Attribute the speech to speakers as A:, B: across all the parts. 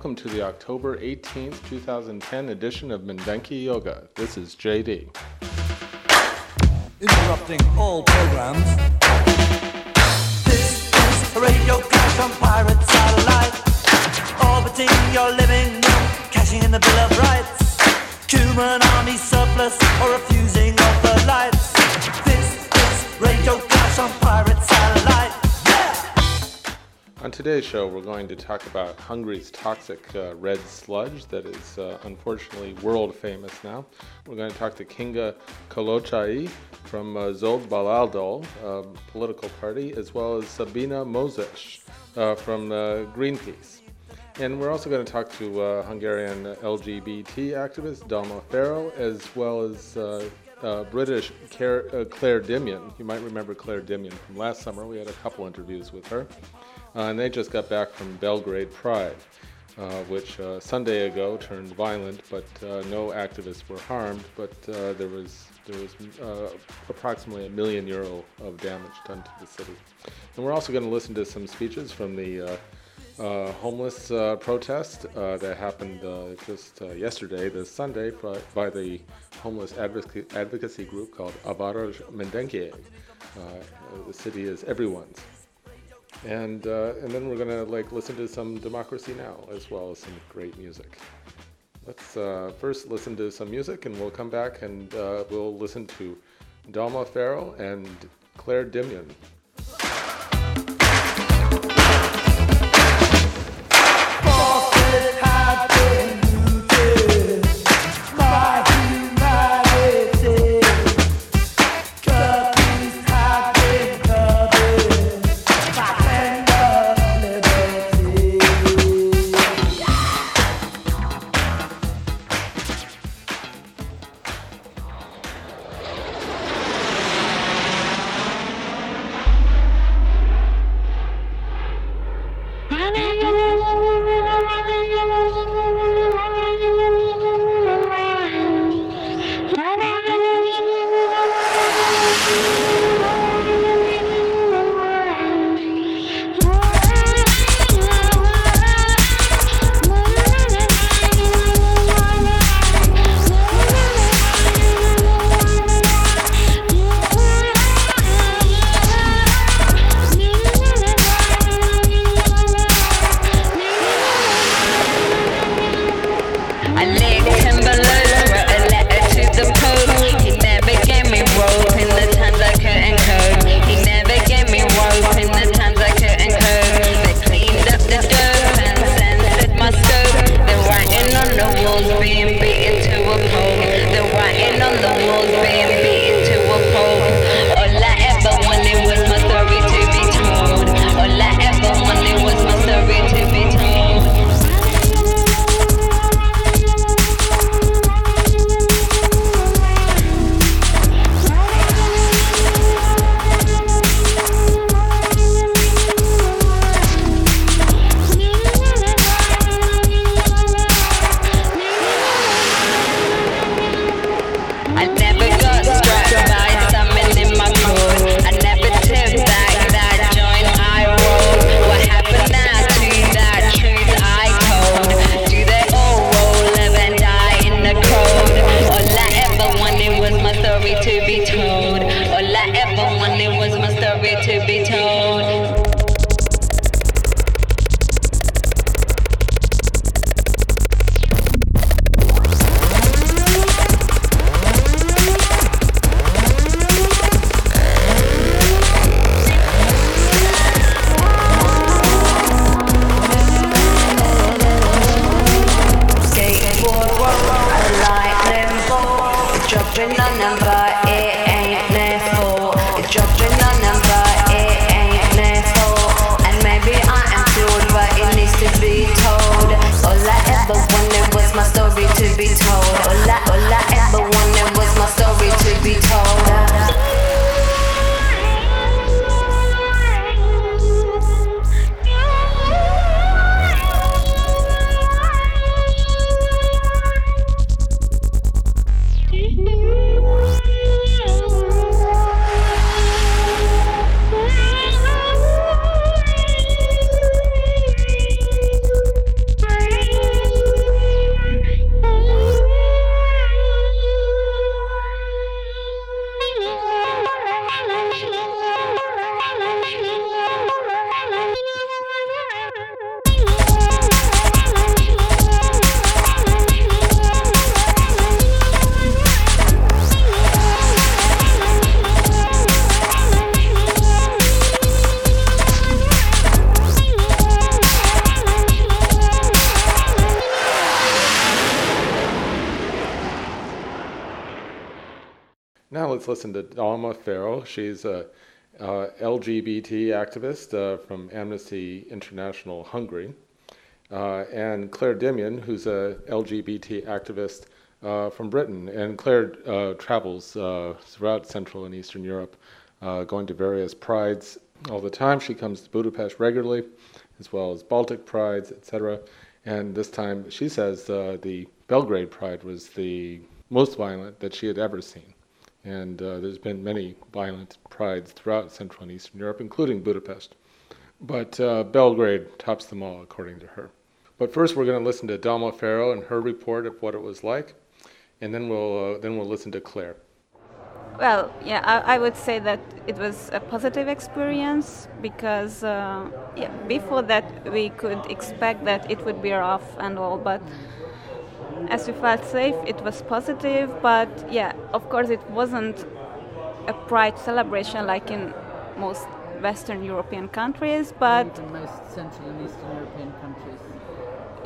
A: welcome to the October 18th, 2010 edition of Mindenki Joga. This is JD.
B: Interrupting all programs.
C: This is a radio clash on pirate satellite. Orbiting your living room, cashing in the Bill of Rights. Cuban army surplus or refusing of the lights. This is radio clash on pirate satellite.
A: On today's show, we're going to talk about Hungary's toxic uh, red sludge that is uh, unfortunately world famous now. We're going to talk to Kinga Kalocsai from uh, Zöld Baloldal um, political party, as well as Sabina Moses uh, from uh, Greenpeace. And we're also going to talk to uh, Hungarian LGBT activist Dalma Farrow, as well as uh, uh, British Clare, uh, Clare Dimyon. You might remember Clare Dimyon from last summer. We had a couple interviews with her. Uh, and they just got back from Belgrade Pride, uh, which uh, Sunday ago turned violent, but no activists were harmed. But there was there was uh, approximately a million euro of damage done to the city. And we're also going to listen to some speeches from the uh, uh, homeless protest that happened just yesterday, this Sunday, by, the homeless advocacy, group called Avaraj Mindenki. Uh, the city is everyone's and uh, and then we're gonna like listen to some Democracy Now as well as some great music. Let's uh, first listen to some music, and we'll come back and uh, we'll listen to Dalma Farrell and Clare Dimyon. Dalma Farrow. She's a uh, LGBT activist uh, from Amnesty International Hungary, uh, and Clare Dimyon, who's a LGBT activist uh, from Britain. And Clare uh, travels uh, throughout Central and Eastern Europe, going to various prides all the time. She comes to Budapest regularly, as well as Baltic prides, etc. And this time, she says the Belgrade Pride was the most violent that she had ever seen. And uh, there's been many violent prides throughout Central and Eastern Europe, including Budapest. But uh, Belgrade tops them all, according to her. But first, we're going to listen to Dalma Farrow and her report of what it was like, and then we'll uh, then we'll listen to Clare.
D: Well, yeah, I, I, would say that it was a positive experience because uh, yeah, before that we could expect that it would be rough and all, but as we felt safe, it was positive. But yeah, of course, it wasn't a pride celebration like in most Western European countries, but
E: most Central and Eastern European countries.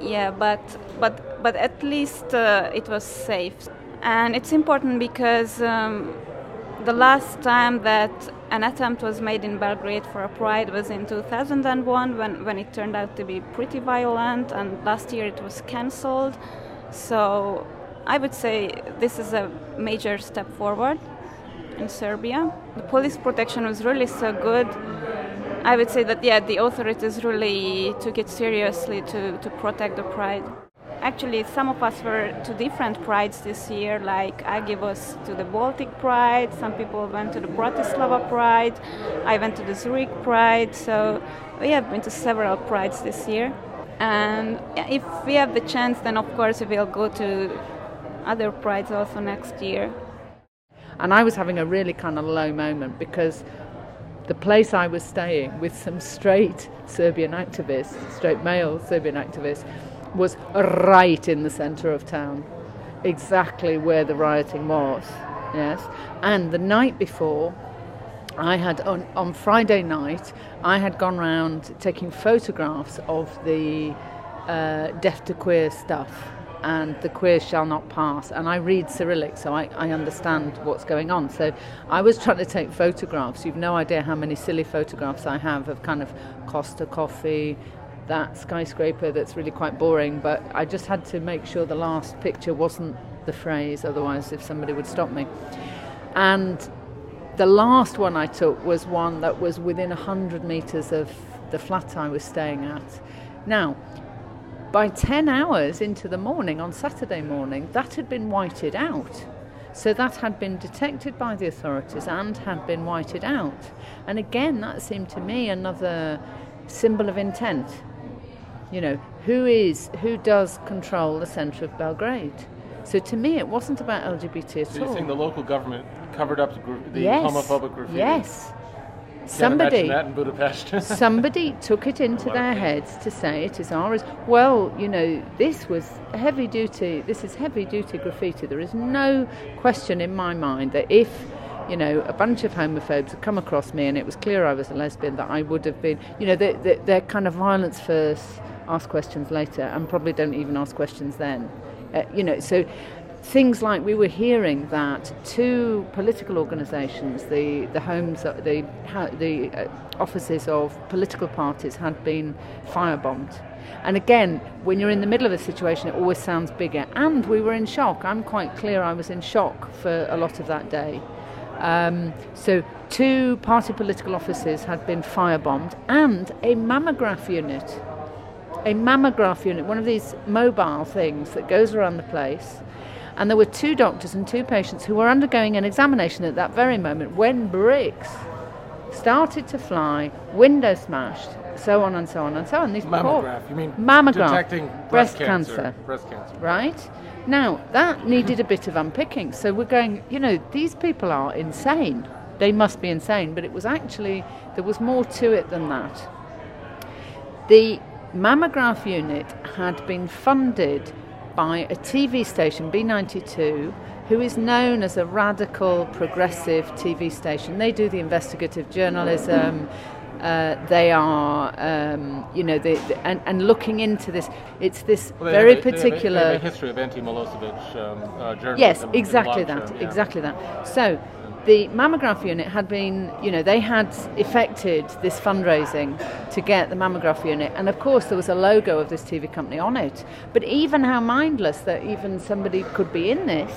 D: Yeah, but but but at least uh, it was safe, and it's important because. Um, the last time that an attempt was made in Belgrade for a pride was in 2001 when, when it turned out to be pretty violent, and last year it was cancelled. So I would say this is a major step forward in Serbia. The police protection was really so good. I would say that yeah, the authorities really took it seriously to, to protect the pride. Actually, some of us were to different prides this year, like I Agi was to the Baltic Pride, some people went to the Bratislava Pride, I went to the Zurich Pride, so we have been to several prides this year. And if we have the chance, then of course we will go to other prides also next year.
E: And I was having a really kind of low moment because the place I was staying with some straight Serbian activists, straight male Serbian activists, was right in the centre of town, exactly where the rioting was. Yes, and the night before, I had on, on Friday night, I had gone around taking photographs of the uh, to queer stuff and the queer shall not pass. And I read Cyrillic, so I, I understand what's going on. So I was trying to take photographs. You've no idea how many silly photographs I have of kind of Costa Coffee, that skyscraper that's really quite boring. But I just had to make sure the last picture wasn't the phrase, otherwise, if somebody would stop me. And the last one I took was one that was within 100 metres of the flat I was staying at. Now, by 10 hours into the morning on Saturday morning, that had been whited out. So that had been detected by the authorities and had been whited out. And again, that seemed to me another symbol of intent. You know, who is, who does control the centre of Belgrade? So to me, it wasn't about LGBT at
A: so
E: all.
A: You're saying the local government covered up the,
E: yes.
A: homophobic graffiti?
E: Yes.
A: Can't
E: somebody,
A: that in Budapest.
E: somebody took it into their heads to say it is ours. Well, you know, this was heavy duty. This is heavy duty graffiti. There is no question in my mind that if you know, a bunch of homophobes had come across me and it was clear I was a lesbian, that I would have been, you know, they're, they're kind of violence first, ask questions later, and probably don't even ask questions then. Uh, you know, so things like we were hearing that two political organisations, the the homes, uh, the the uh, offices of political parties, had been firebombed. And again, when you're in the middle of a situation, it always sounds bigger. And we were in shock. I'm quite clear I was in shock for a lot of that day. Um, so, two party political offices had been firebombed, and a mammograph unit a mammograph unit, one of these mobile things that goes around the place. And there were two doctors and two patients who were undergoing an examination at that very moment when bricks started to fly, window smashed, so on and so on and so on.
A: These mammograph, poor, you mean
E: mammogram,
A: detecting breast, breast cancer, cancer. Breast cancer.
E: Right? Now, that needed a bit of unpicking. So we're going, you know, these people are insane. They must be insane, but it was actually, there was more to it than that. The mammograph unit had been funded by a TV station, B92, who is known as a radical progressive TV station. They do the investigative journalism. Uh, they are, um, you know, they, they- and, and looking into this. It's this
A: Well,
E: very
A: a- they have a-
E: particular.
A: They have a history of anti-Milosevic um, uh, journalism.
E: Yes, exactly that.
A: term, yeah.
E: Exactly that. So, the mammograph unit had been, you know, they had effected this fundraising to get the mammograph unit, and of course there was a logo of this TV company on it. But even how mindless that even somebody could be in this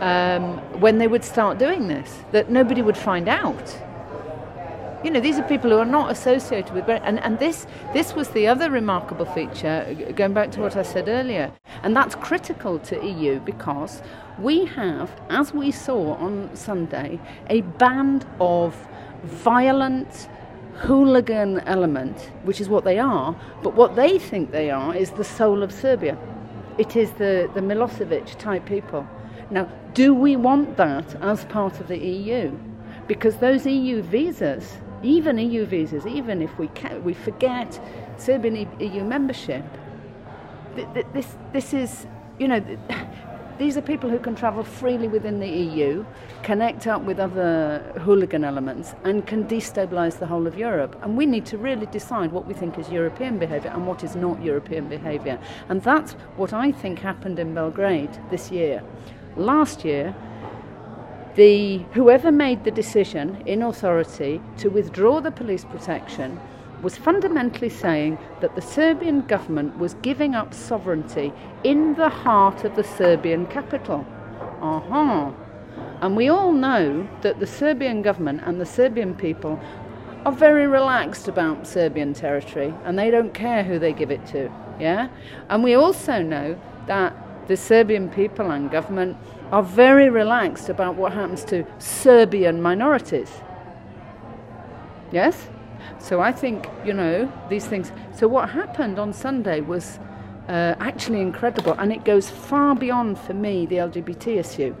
E: um, when they would start doing this, that nobody would find out. You know, these are people who are not associated with, and, and this, this was the other remarkable feature, going back to what I said earlier, and that's critical to EU because we have, as we saw on Sunday, a band of violent hooligan element, which is what they are, but what they think they are is the soul of Serbia. It is the, the Milosevic type people. Now, do we want that as part of the EU? Because those EU visas, even EU visas, even if we ca- we forget Serbian EU membership, th- th- this this is you know these are people who can travel freely within the EU, connect up with other hooligan elements, and can destabilise the whole of Europe. And we need to really decide what we think is European behaviour and what is not European behaviour. And that's what I think happened in Belgrade this year. Last year, the whoever made the decision in authority to withdraw the police protection was fundamentally saying that the Serbian government was giving up sovereignty in the heart of the Serbian capital. Aha. And we all know that the Serbian government and the Serbian people are very relaxed about Serbian territory and they don't care who they give it to. Yeah? And we also know that the Serbian people and government are very relaxed about what happens to Serbian minorities. Yes? So I think, you know, these things. So what happened on Sunday was uh, actually incredible, and it goes far beyond, for me, the LGBT issue.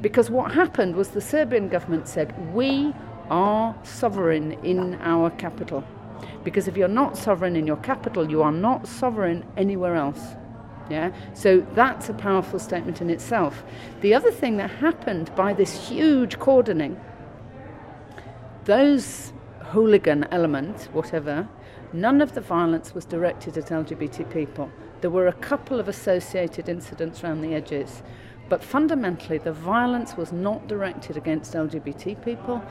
E: Because what happened was the Serbian government said, we are sovereign in our capital. Because if you're not sovereign in your capital, you are not sovereign anywhere else. Yeah? So that's a powerful statement in itself. The other thing that happened by this huge cordoning, those hooligan element, whatever, none of the violence was directed at LGBT people. There were a couple of associated incidents around the edges, but fundamentally the violence was not directed against LGBT people.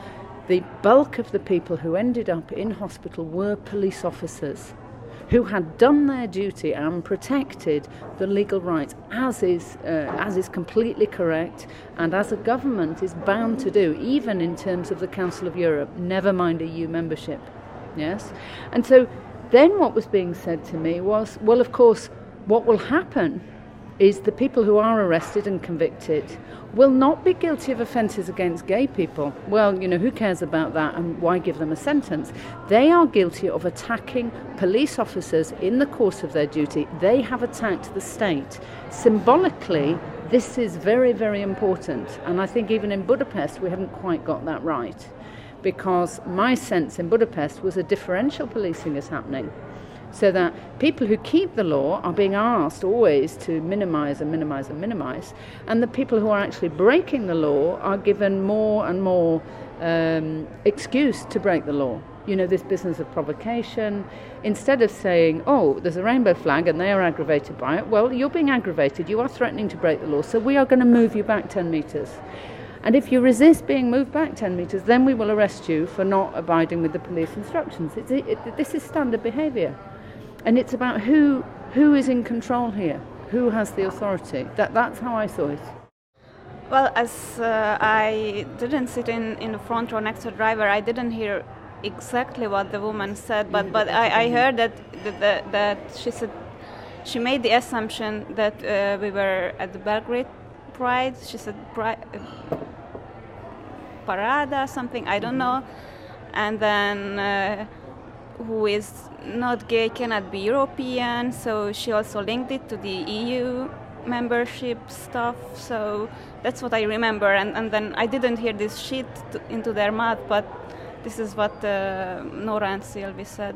E: The bulk of the people who ended up in hospital were police officers who had done their duty and protected the legal rights, as is, uh, as is completely correct, and as a government is bound to do, even in terms of the Council of Europe, never mind EU membership. Yes? And so then what was being said to me was, well, of course, what will happen is the people who are arrested and convicted will not be guilty of offences against gay people. Well, you know, who cares about that and why give them a sentence? They are guilty of attacking police officers in the course of their duty. They have attacked the state. Symbolically, this is very, very important. And I think even in Budapest, we haven't quite got that right. Because my sense in Budapest was a differential policing is happening so that people who keep the law are being asked always to minimize and minimize and minimize, and the people who are actually breaking the law are given more and more um, excuse to break the law. You know, this business of provocation. Instead of saying, oh, there's a rainbow flag and they are aggravated by it, well, you're being aggravated, you are threatening to break the law, so we are going to move you back 10 metres. And if you resist being moved back 10 metres, then we will arrest you for not abiding with the police instructions. It, it, this is standard behaviour. And it's about who, who is in control here, who has the authority. That, that's how I saw it.
D: Well, as uh, I didn't sit in, in the front row next to the driver, I didn't hear exactly what the woman said, but, but I, I heard that, that, that, she said she made the assumption that uh, we were at the Belgrade Pride. She said uh, Parada, something, I don't know. And then uh, who is not gay cannot be European, so she also linked it to the EU membership stuff. So that's what I remember. And, and then I didn't hear this shit to, into their mouth, but this is what uh, Nora and Sylvie said.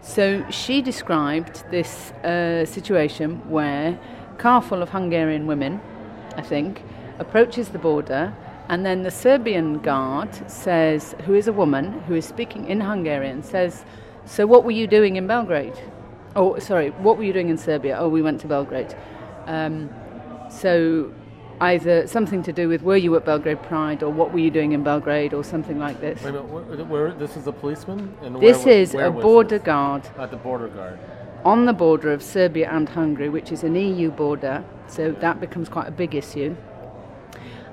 E: So she described this uh, situation where a car full of Hungarian women, I think, approaches the border. And then the Serbian guard says, who is a woman who is speaking in Hungarian, says, So what were you doing in Belgrade? Oh, sorry, what were you doing in Serbia? Oh, we went to Belgrade. Um, so either something to do with were you at Belgrade Pride or what were you doing in Belgrade or something like this.
A: Wait a minute, where, where, this is a policeman? And
E: this
A: where,
E: is
A: where
E: a border
A: this?
E: guard
A: At the border guard.
E: on the border of Serbia and Hungary, which is an EU border, so that becomes quite a big issue.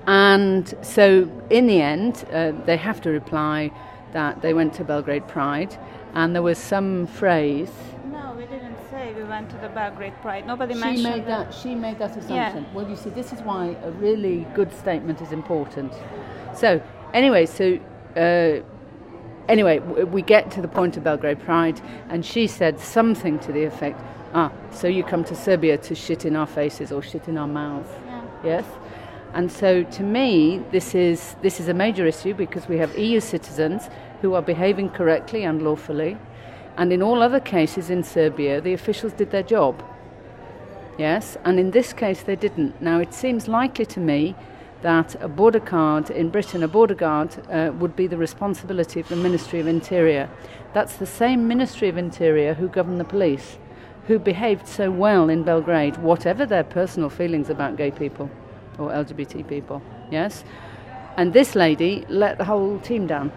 E: And so, in the end, uh, they have to reply that they went to Belgrade Pride, and there was some phrase.
D: No, we didn't say we went to the Belgrade Pride. Nobody
E: She
D: mentioned
E: made that. She made that assumption.
D: Yeah.
E: Well, you see, this is why a really good statement is important. So, anyway, so uh, anyway, we get to the point of Belgrade Pride, and she said something to the effect, "Ah, so you come to Serbia to shit in our faces or shit in our mouths?" Yes. And so, to me, this is this is a major issue because we have EU citizens who are behaving correctly and lawfully, and in all other cases in Serbia, the officials did their job. Yes, and in this case they didn't. Now it seems likely to me that a border guard in Britain, a border guard, uh, would be the responsibility of the Ministry of Interior. That's the same Ministry of Interior who govern the police, who behaved so well in Belgrade, whatever their personal feelings about gay people LGBT people. Yes, and this lady let the whole team down.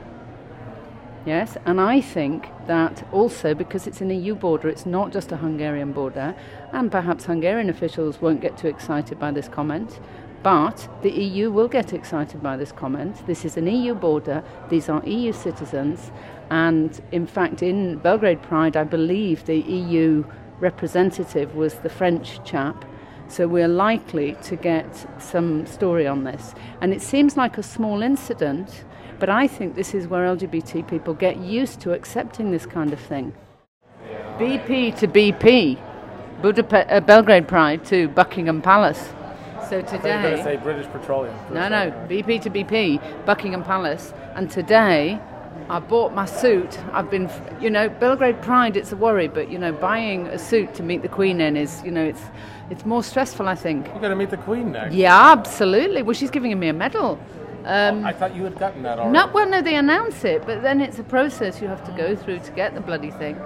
E: Yes, and I think that also because it's an EU border, it's not just a Hungarian border, and perhaps Hungarian officials won't get too excited by this comment, but the EU will get excited by this comment. This is an EU border, these are EU citizens, and in fact, in Belgrade Pride, I believe the EU representative was the French chap. So we're likely to get some story on this. And it seems like a small incident, but I think this is where LGBT people get used to accepting this kind of thing. BP to BP, Budapest, uh, Belgrade Pride to Buckingham Palace. So today, say
A: British Petroleum.
E: no, no, BP to BP, Buckingham Palace. And today, I bought my suit. I've been, you know, Belgrade Pride. It's a worry, but you know, buying a suit to meet the Queen in is, you know, it's it's more stressful. I think.
A: You're going to meet the Queen next.
E: Yeah, absolutely. Well, she's giving me a medal.
A: I thought you had gotten that already.
E: No, well, no, they announce it, but then it's a process you have to go through to get the bloody thing.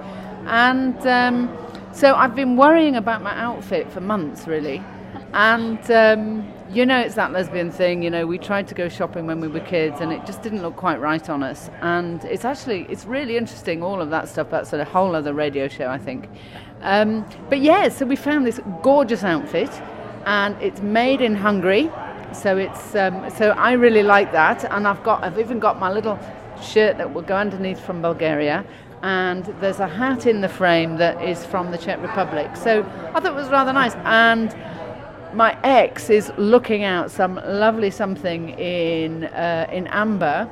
E: And um, so I've been worrying about my outfit for months, really. And um, you know, it's that lesbian thing. You know, we tried to go shopping when we were kids, and it just didn't look quite right on us. And it's actually, it's really interesting. All of that stuff. That's a whole other radio show, I think. Um, but yeah, so we found this gorgeous outfit, and it's made in Hungary. So it's um, so I really like that, and I've got I've even got my little shirt that will go underneath from Bulgaria, and there's a hat in the frame that is from the Czech Republic. So I thought it was rather nice, and my ex is looking out some lovely something in uh, in amber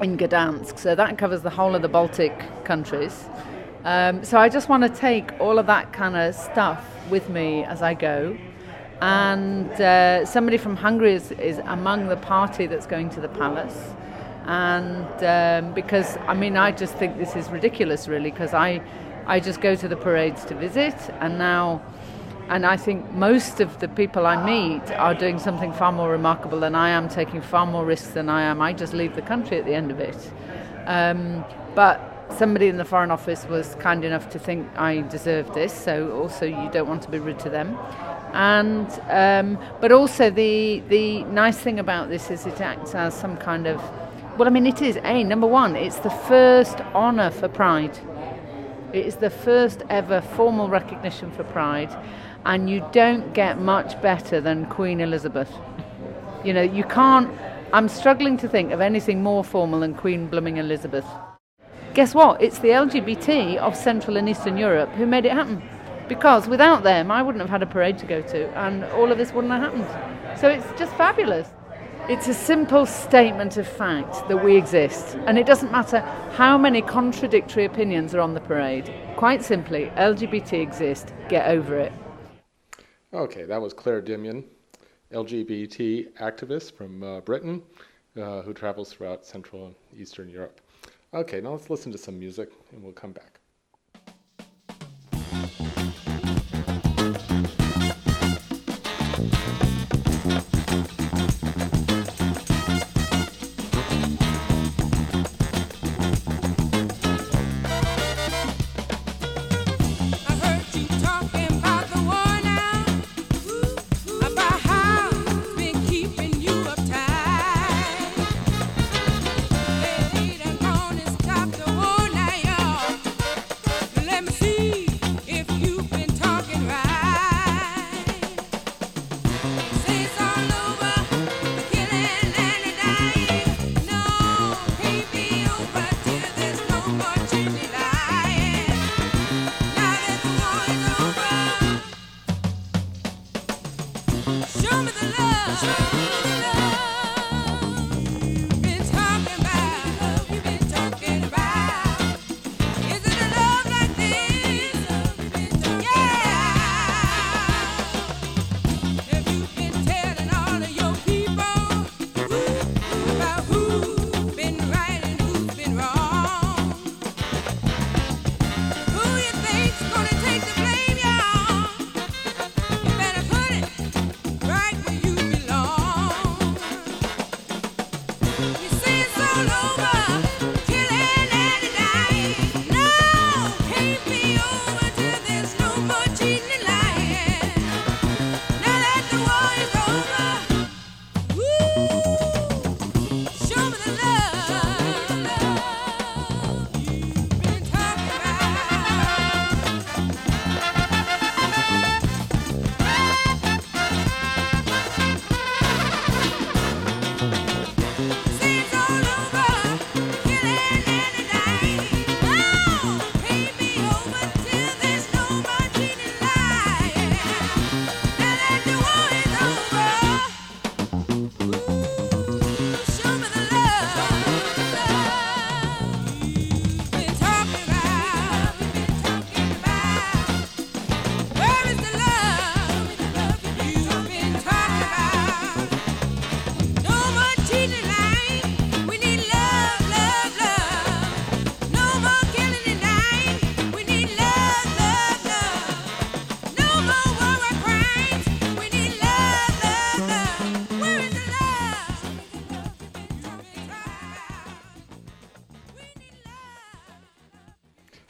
E: in Gdansk. So that covers the whole of the Baltic countries. Um, so I just want to take all of that kind of stuff with me as I go. And uh, somebody from Hungary is, is among the party that's going to the palace. And um, because, I mean, I just think this is ridiculous, really, because I, I just go to the parades to visit, and now, and I think most of the people I meet are doing something far more remarkable than I am, taking far more risks than I am. I just leave the country at the end of it. Um, but somebody in the Foreign Office was kind enough to think I deserved this, so also you don't want to be rude to them. And um, but also the the nice thing about this is it acts as some kind of well, I mean, it is a number one. It's the first honour for Pride. It is the first ever formal recognition for Pride, and you don't get much better than Queen Elizabeth. You know, you can't. I'm struggling to think of anything more formal than Queen Blooming Elizabeth. Guess what? It's the LGBT of Central and Eastern Europe who made it happen. Because without them, I wouldn't have had a parade to go to, and all of this wouldn't have happened. So it's just fabulous. It's a simple statement of fact that we exist, and it doesn't matter how many contradictory opinions are on the parade. Quite simply, LGBT exist. Get over it.
A: Okay, that was Clare Dimyon, LGBT activist from uh, Britain, uh, who travels throughout Central and Eastern Europe. Okay, now let's listen to some music and we'll come back.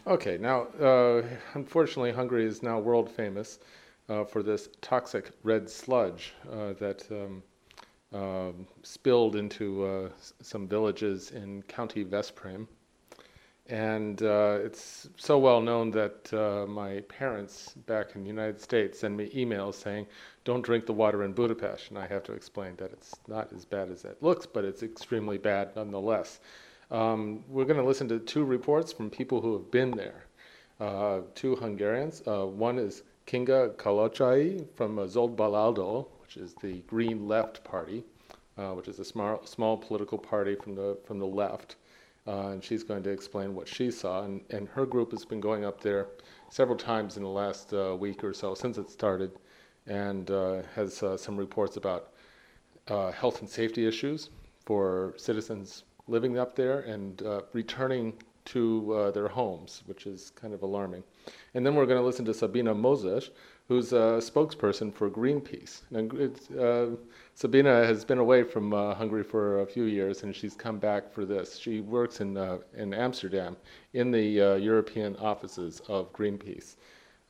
A: Okay, now, uh, unfortunately, Hungary is now world famous uh, for this toxic red sludge uh, that um, um spilled into uh, some villages in County Veszprém. And uh, it's so well known that uh, my parents back in the United States send me emails saying, don't drink the water in Budapest. And I have to explain that it's not as bad as it looks, but it's extremely bad nonetheless. Um, we're going to listen to two reports from people who have been there. Uh, two Hungarians. Uh, one is Kinga Kalocsai from uh, Zöld Baloldal, which is the Green Left Party, uh, which is a small, small political party from the from the left. Uh, and she's going to explain what she saw. And, and her group has been going up there several times in the last uh, week or so since it started, and has some reports about health and safety issues for citizens living up there and uh, returning to uh, their homes, which is kind of alarming. And then we're going to listen to Sabina Moses, who's a spokesperson for Greenpeace. Uh, Sabina has been away from uh, Hungary for a few years, and she's come back for this. She works in uh, in Amsterdam in the uh, European offices of Greenpeace.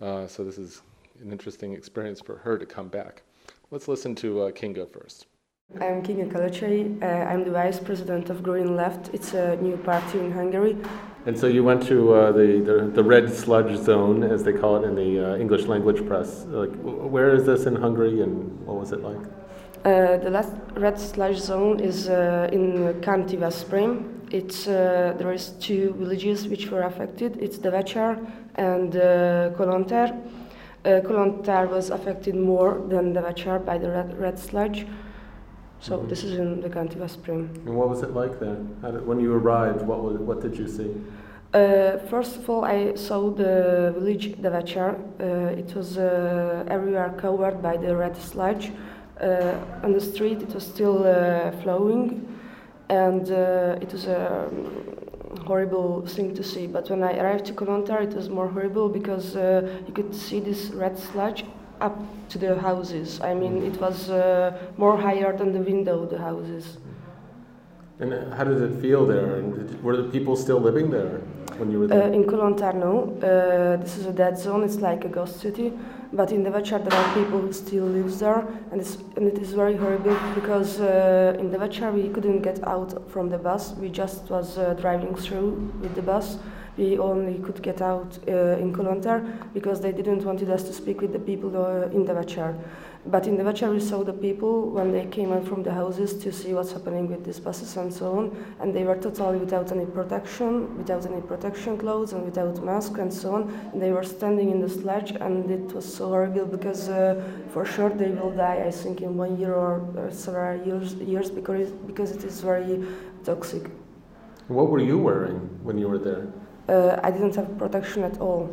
A: so this is an interesting experience for her to come back. Let's listen to Kinga first.
F: I'm Kinga Kalocsai. Uh, I'm the vice president of Green Left. It's a new party in Hungary.
A: And so you went to uh, the, the, the red sludge zone, as they call it in the uh, English language press. Like, where is this in Hungary, and what was it like?
F: Uh, the last red sludge zone is uh, in County Veszprém. It's uh, there is two villages which were affected. It's Devecser and uh, Kolontar. Kolontar was affected more than Devecser by the red, red sludge. So mm-hmm. this is in the County Veszprém.
A: And what was it like there? Did, when you arrived, what was, what did you see?
F: Uh, first of all, I saw the village Devecser. Uh, it was uh, everywhere covered by the red sludge. Uh, on the street, it was still uh, flowing, and uh, it was a horrible thing to see. But when I arrived to Kolontar, it was more horrible because you could see this red sludge up to the houses. I mean, it was uh, more higher than the window, the houses.
A: And uh, how did it feel there? And were the people still living there when you were there?
F: Uh, in Kolontarno, uh, this is a dead zone. It's like a ghost city. But in the Devecser, there are people who still live there, and, and it is very horrible because uh, in the Devecser we couldn't get out from the bus. We just was uh, driving through with the bus we only could get out uh, in Kolontar because they didn't wanted us to speak with the people uh, in the Devecser. But in the Večer, we saw the people when they came out from the houses to see what's happening with these buses and so on, and they were totally without any protection, without any protection clothes, and without mask and so on. And they were standing in the sledge, and it was so horrible because uh, for sure they will die. I think in one year or several years, years because because it is very toxic.
A: What were you wearing when you were there?
F: Uh, I didn't have protection at all.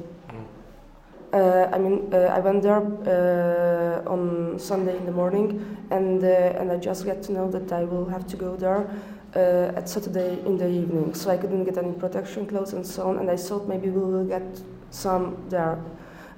F: Uh, I mean, uh, I went there uh, on Sunday in the morning, and uh, and I just get to know that I will have to go there uh, at Saturday in the evening. So I couldn't get any protection clothes and so on. And I thought maybe we will get some there,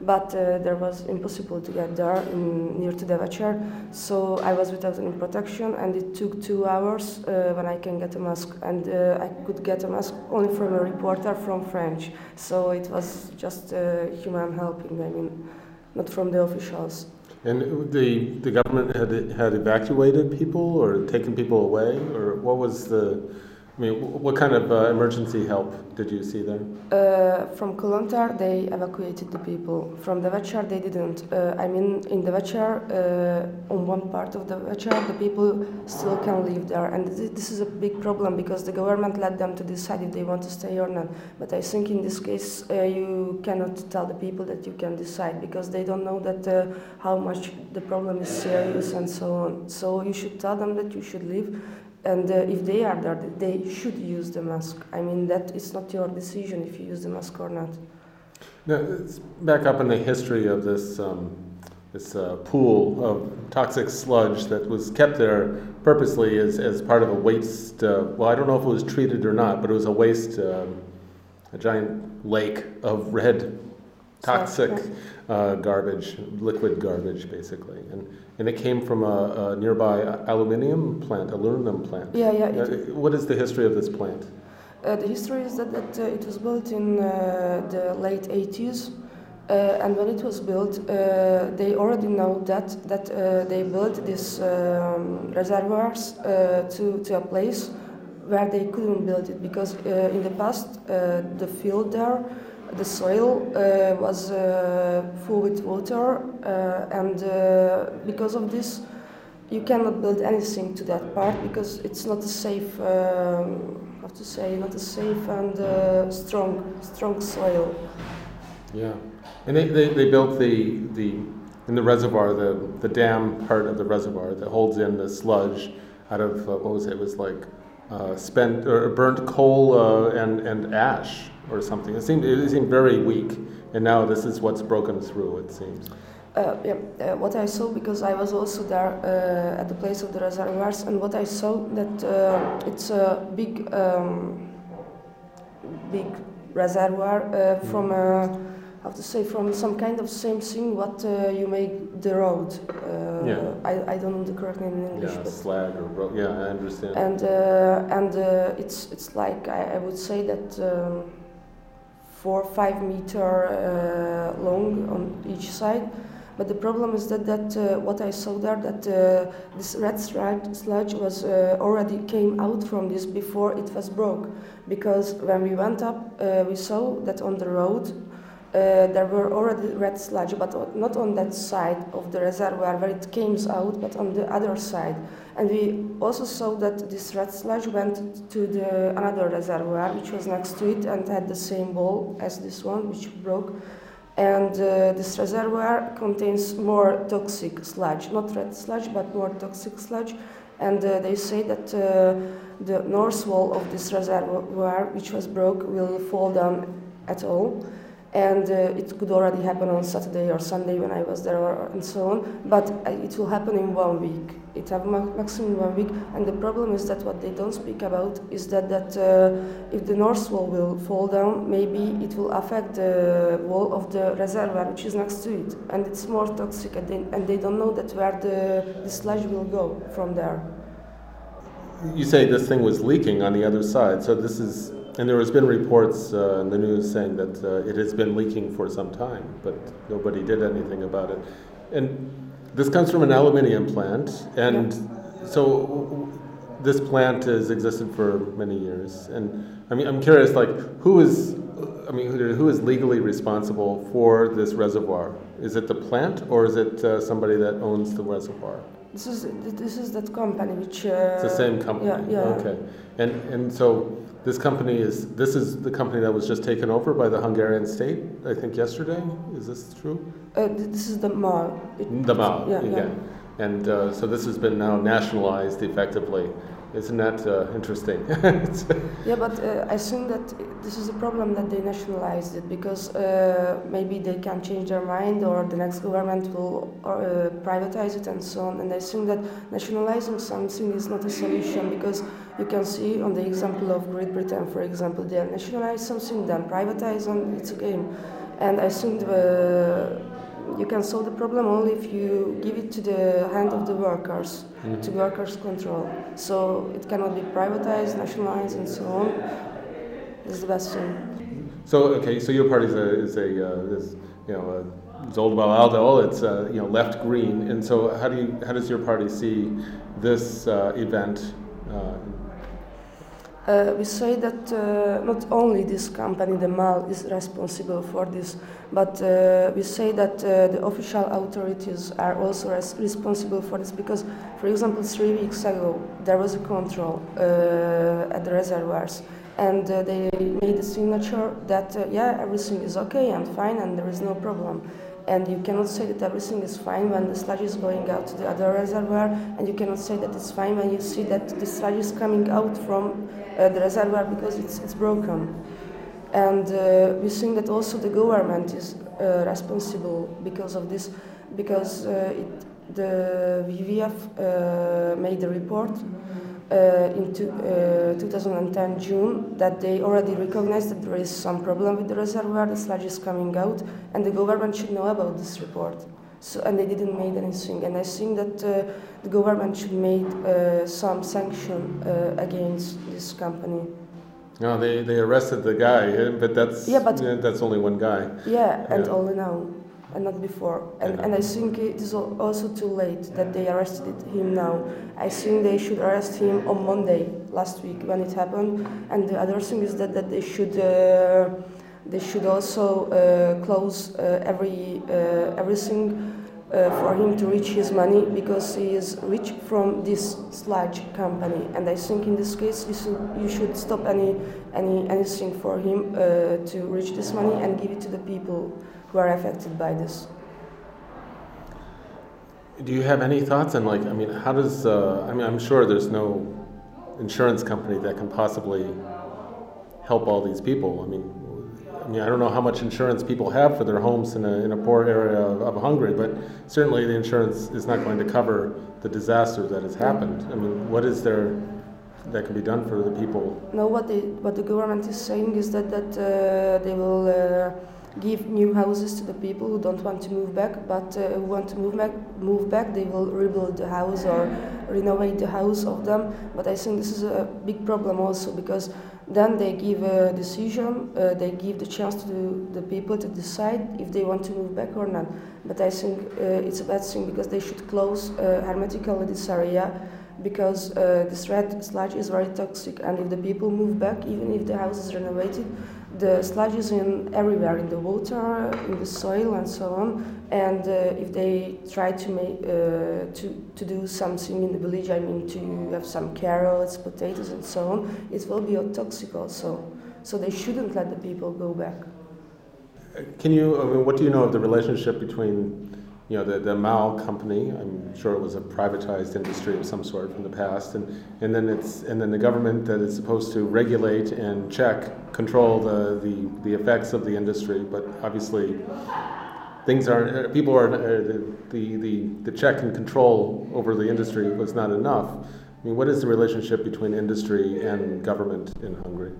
F: but uh, there was impossible to get there in, near to Večer. So I was without any protection, and it took two hours uh, when I can get a mask, and uh, I could get a mask only from a reporter from French. So it was just uh, human helping. I mean, not from the officials.
A: And the the government had had evacuated people or taken people away, or what was the? I mean, what kind of uh, emergency help did you see there?
F: Uh, from Kolontar, they evacuated the people. From the Večer, they didn't. Uh, I mean, in the Večer, uh, on one part of the Večer, the people still can live there. And th- this is a big problem because the government let them to decide if they want to stay or not. But I think in this case, uh, you cannot tell the people that you can decide because they don't know that uh, how much the problem is serious and so on. So you should tell them that you should leave. And uh, if they are there, they should use the mask. I mean, that is not your decision if you use the mask or not.
A: Now, let's back up in the history of this um, this uh, pool of toxic sludge that was kept there purposely as, as part of a waste. Uh, well, I don't know if it was treated or not, but it was a waste, um, a giant lake of red toxic uh, garbage, liquid garbage, basically, and and it came from a, a nearby aluminium plant, aluminum plant.
F: Yeah, yeah. It,
A: Uh, what is the history of this plant?
F: Uh, the history is that, that uh, it was built in uh, the late 80s, uh, and when it was built, uh, they already know that that uh, they built these um, reservoirs uh, to to a place where they couldn't build it because uh, in the past uh, the field there, the soil uh, was uh, full with water, uh, and uh, because of this. You cannot build anything to that part because it's not a safe um, how to say, not a safe and uh, strong, strong soil.
A: Yeah, and they, they, they built the, the in the reservoir the, the dam part of the reservoir that holds in the sludge out of uh, what was it? It was like spent or burnt coal and and ash or something. It seemed it seemed very weak, and now this is what's broken through. It seems.
F: Uh, yeah, uh, what I saw because I was also there uh, at the place of the reservoirs, and what I saw that uh, it's a big, um, big reservoir uh, from a, how to say from some kind of same thing what uh, you make the road. Uh,
A: Yeah.
F: I, I don't know the correct name in English,
A: Yeah,
F: but
A: slag or ro- yeah, I understand.
F: and uh, and uh, it's it's like I, I would say that um, four five meter uh, long on each side. But the problem is that that uh, what I saw there that uh, this red sludge, was uh, already came out from this before it was broke, because when we went up uh, we saw that on the road uh, there were already red sludge, but not on that side of the reservoir where it came out, but on the other side. And we also saw that this red sludge went to the another reservoir, which was next to it and had the same wall as this one, which broke. And uh, this reservoir contains more toxic sludge, not red sludge, but more toxic sludge. And uh, they say that uh, the north wall of this reservoir, which was broke, will fall down at all and uh, it could already happen on Saturday or Sunday when I was there or, and so on. But uh, it will happen in one week. It have ma- maximum one week, and the problem is that what they don't speak about is that that uh, if the north wall will fall down, maybe it will affect the wall of the reservoir which is next to it, and it's more toxic, and they, and they don't know that where the, the sludge will go from there.
A: You say this thing was leaking on the other side, so this is, and there has been reports uh, in the news saying that uh, it has been leaking for some time, but nobody did anything about it. And this comes from an aluminium plant, and so w- w- this plant has existed for many years. And I mean, I'm curious, like, who is, I mean, who who is legally responsible for this reservoir? Is it the plant or is it uh, somebody that owns the reservoir?
F: This is this is that company which. Uh,
A: It's the same company.
F: Yeah, yeah.
A: Okay, and and so this company is this is the company that was just taken over by the Hungarian state. I think yesterday. Is this true?
F: Uh, this is the MAL. It-
A: The MAL
F: Yeah, yeah.
A: again, and uh, so this has been now nationalized effectively. Isn't that uh, interesting?
F: Yeah, but uh, I think that this is a problem that they nationalized it because uh, maybe they can change their mind or the next government will uh, privatize it and so on. And I think that nationalizing something is not a solution because you can see on the example of Great Britain, for example, they nationalize something, then privatize, and it's a game. And I think the, you can solve the problem only if you give it to the hand of the workers, to workers' control. So it cannot be privatized, nationalized, and so on. It's the best thing.
A: So okay, so your party is a, is a uh, is, you know uh, Zöld Baloldal. It's uh, you know left green, and so how do you how does your party see this uh, event? Uh,
F: Uh, we say that uh, not only this company, the MAL, is responsible for this, but uh, we say that uh, the official authorities are also res- responsible for this because, for example, three weeks ago there was a control uh, at the reservoirs, and uh, they made a signature that yeah everything is okay and fine and there is no problem. And you cannot say that everything is fine when the sludge is going out to the other reservoir, and you cannot say that it's fine when you see that the sludge is coming out from uh, the reservoir because it's, it's broken. And uh, we think that also the government is uh, responsible because of this, because uh, it, the WWF uh, made a report uh, in two, uh, 2010 June that they already recognized that there is some problem with the reservoir, the sludge is coming out, and the government should know about this report. So, and they didn't make anything. And I think that uh, the government should make uh, some sanction uh, against this company.
A: no, they, they arrested the guy, eh, but that's
F: Yeah, but-
A: that's only one guy.
F: Yeah, and
A: Yeah.
F: only now, and not before. And, and I think it is also too late that they arrested him now. I think they should arrest him on Monday last week when it happened. And the other thing is that, that they should uh, they should also uh, close uh, every uh, everything. Uh, for him to reach his money because he is rich from this sludge company and I think in this case you should, you should stop any any anything for him uh, to reach this money and give it to the people who are affected by this.
A: Do you have any thoughts on like I mean how does uh, I mean I'm sure there's no insurance company that can possibly help all these people. I mean I mean I don't know how much insurance people have for their homes in a, in a poor area of, of Hungary, but certainly the insurance is not going to cover the disaster that has happened. I mean what is there that can be done for the people?
F: No, what they what the government is saying is that that uh, they will uh, give new houses to the people who don't want to move back, but uh, who want to move back. Move back, they will rebuild the house or renovate the house of them. But I think this is a big problem also because then they give a decision, uh, they give the chance to the people to decide if they want to move back or not. But I think uh, it's a bad thing because they should close uh, hermetically this area because uh, this red sludge is very toxic and if the people move back even if the house is renovated the sludge is in everywhere in the water in the soil and so on. And uh, if they try to make uh, to, to do something in the village i mean to have some carrots potatoes and so on it will be toxic also. So they shouldn't let the people go back.
A: Can you, I mean, what do you know of the relationship between, you know, the, the MAL company? I'm sure it was a privatized industry of some sort from the past, and, and then it's and then the government that is supposed to regulate and check, control the, the, the effects of the industry, but obviously things aren't. uh, People are uh, the, the the check and control over the industry was not enough. I mean, what is the relationship between industry and government in Hungary?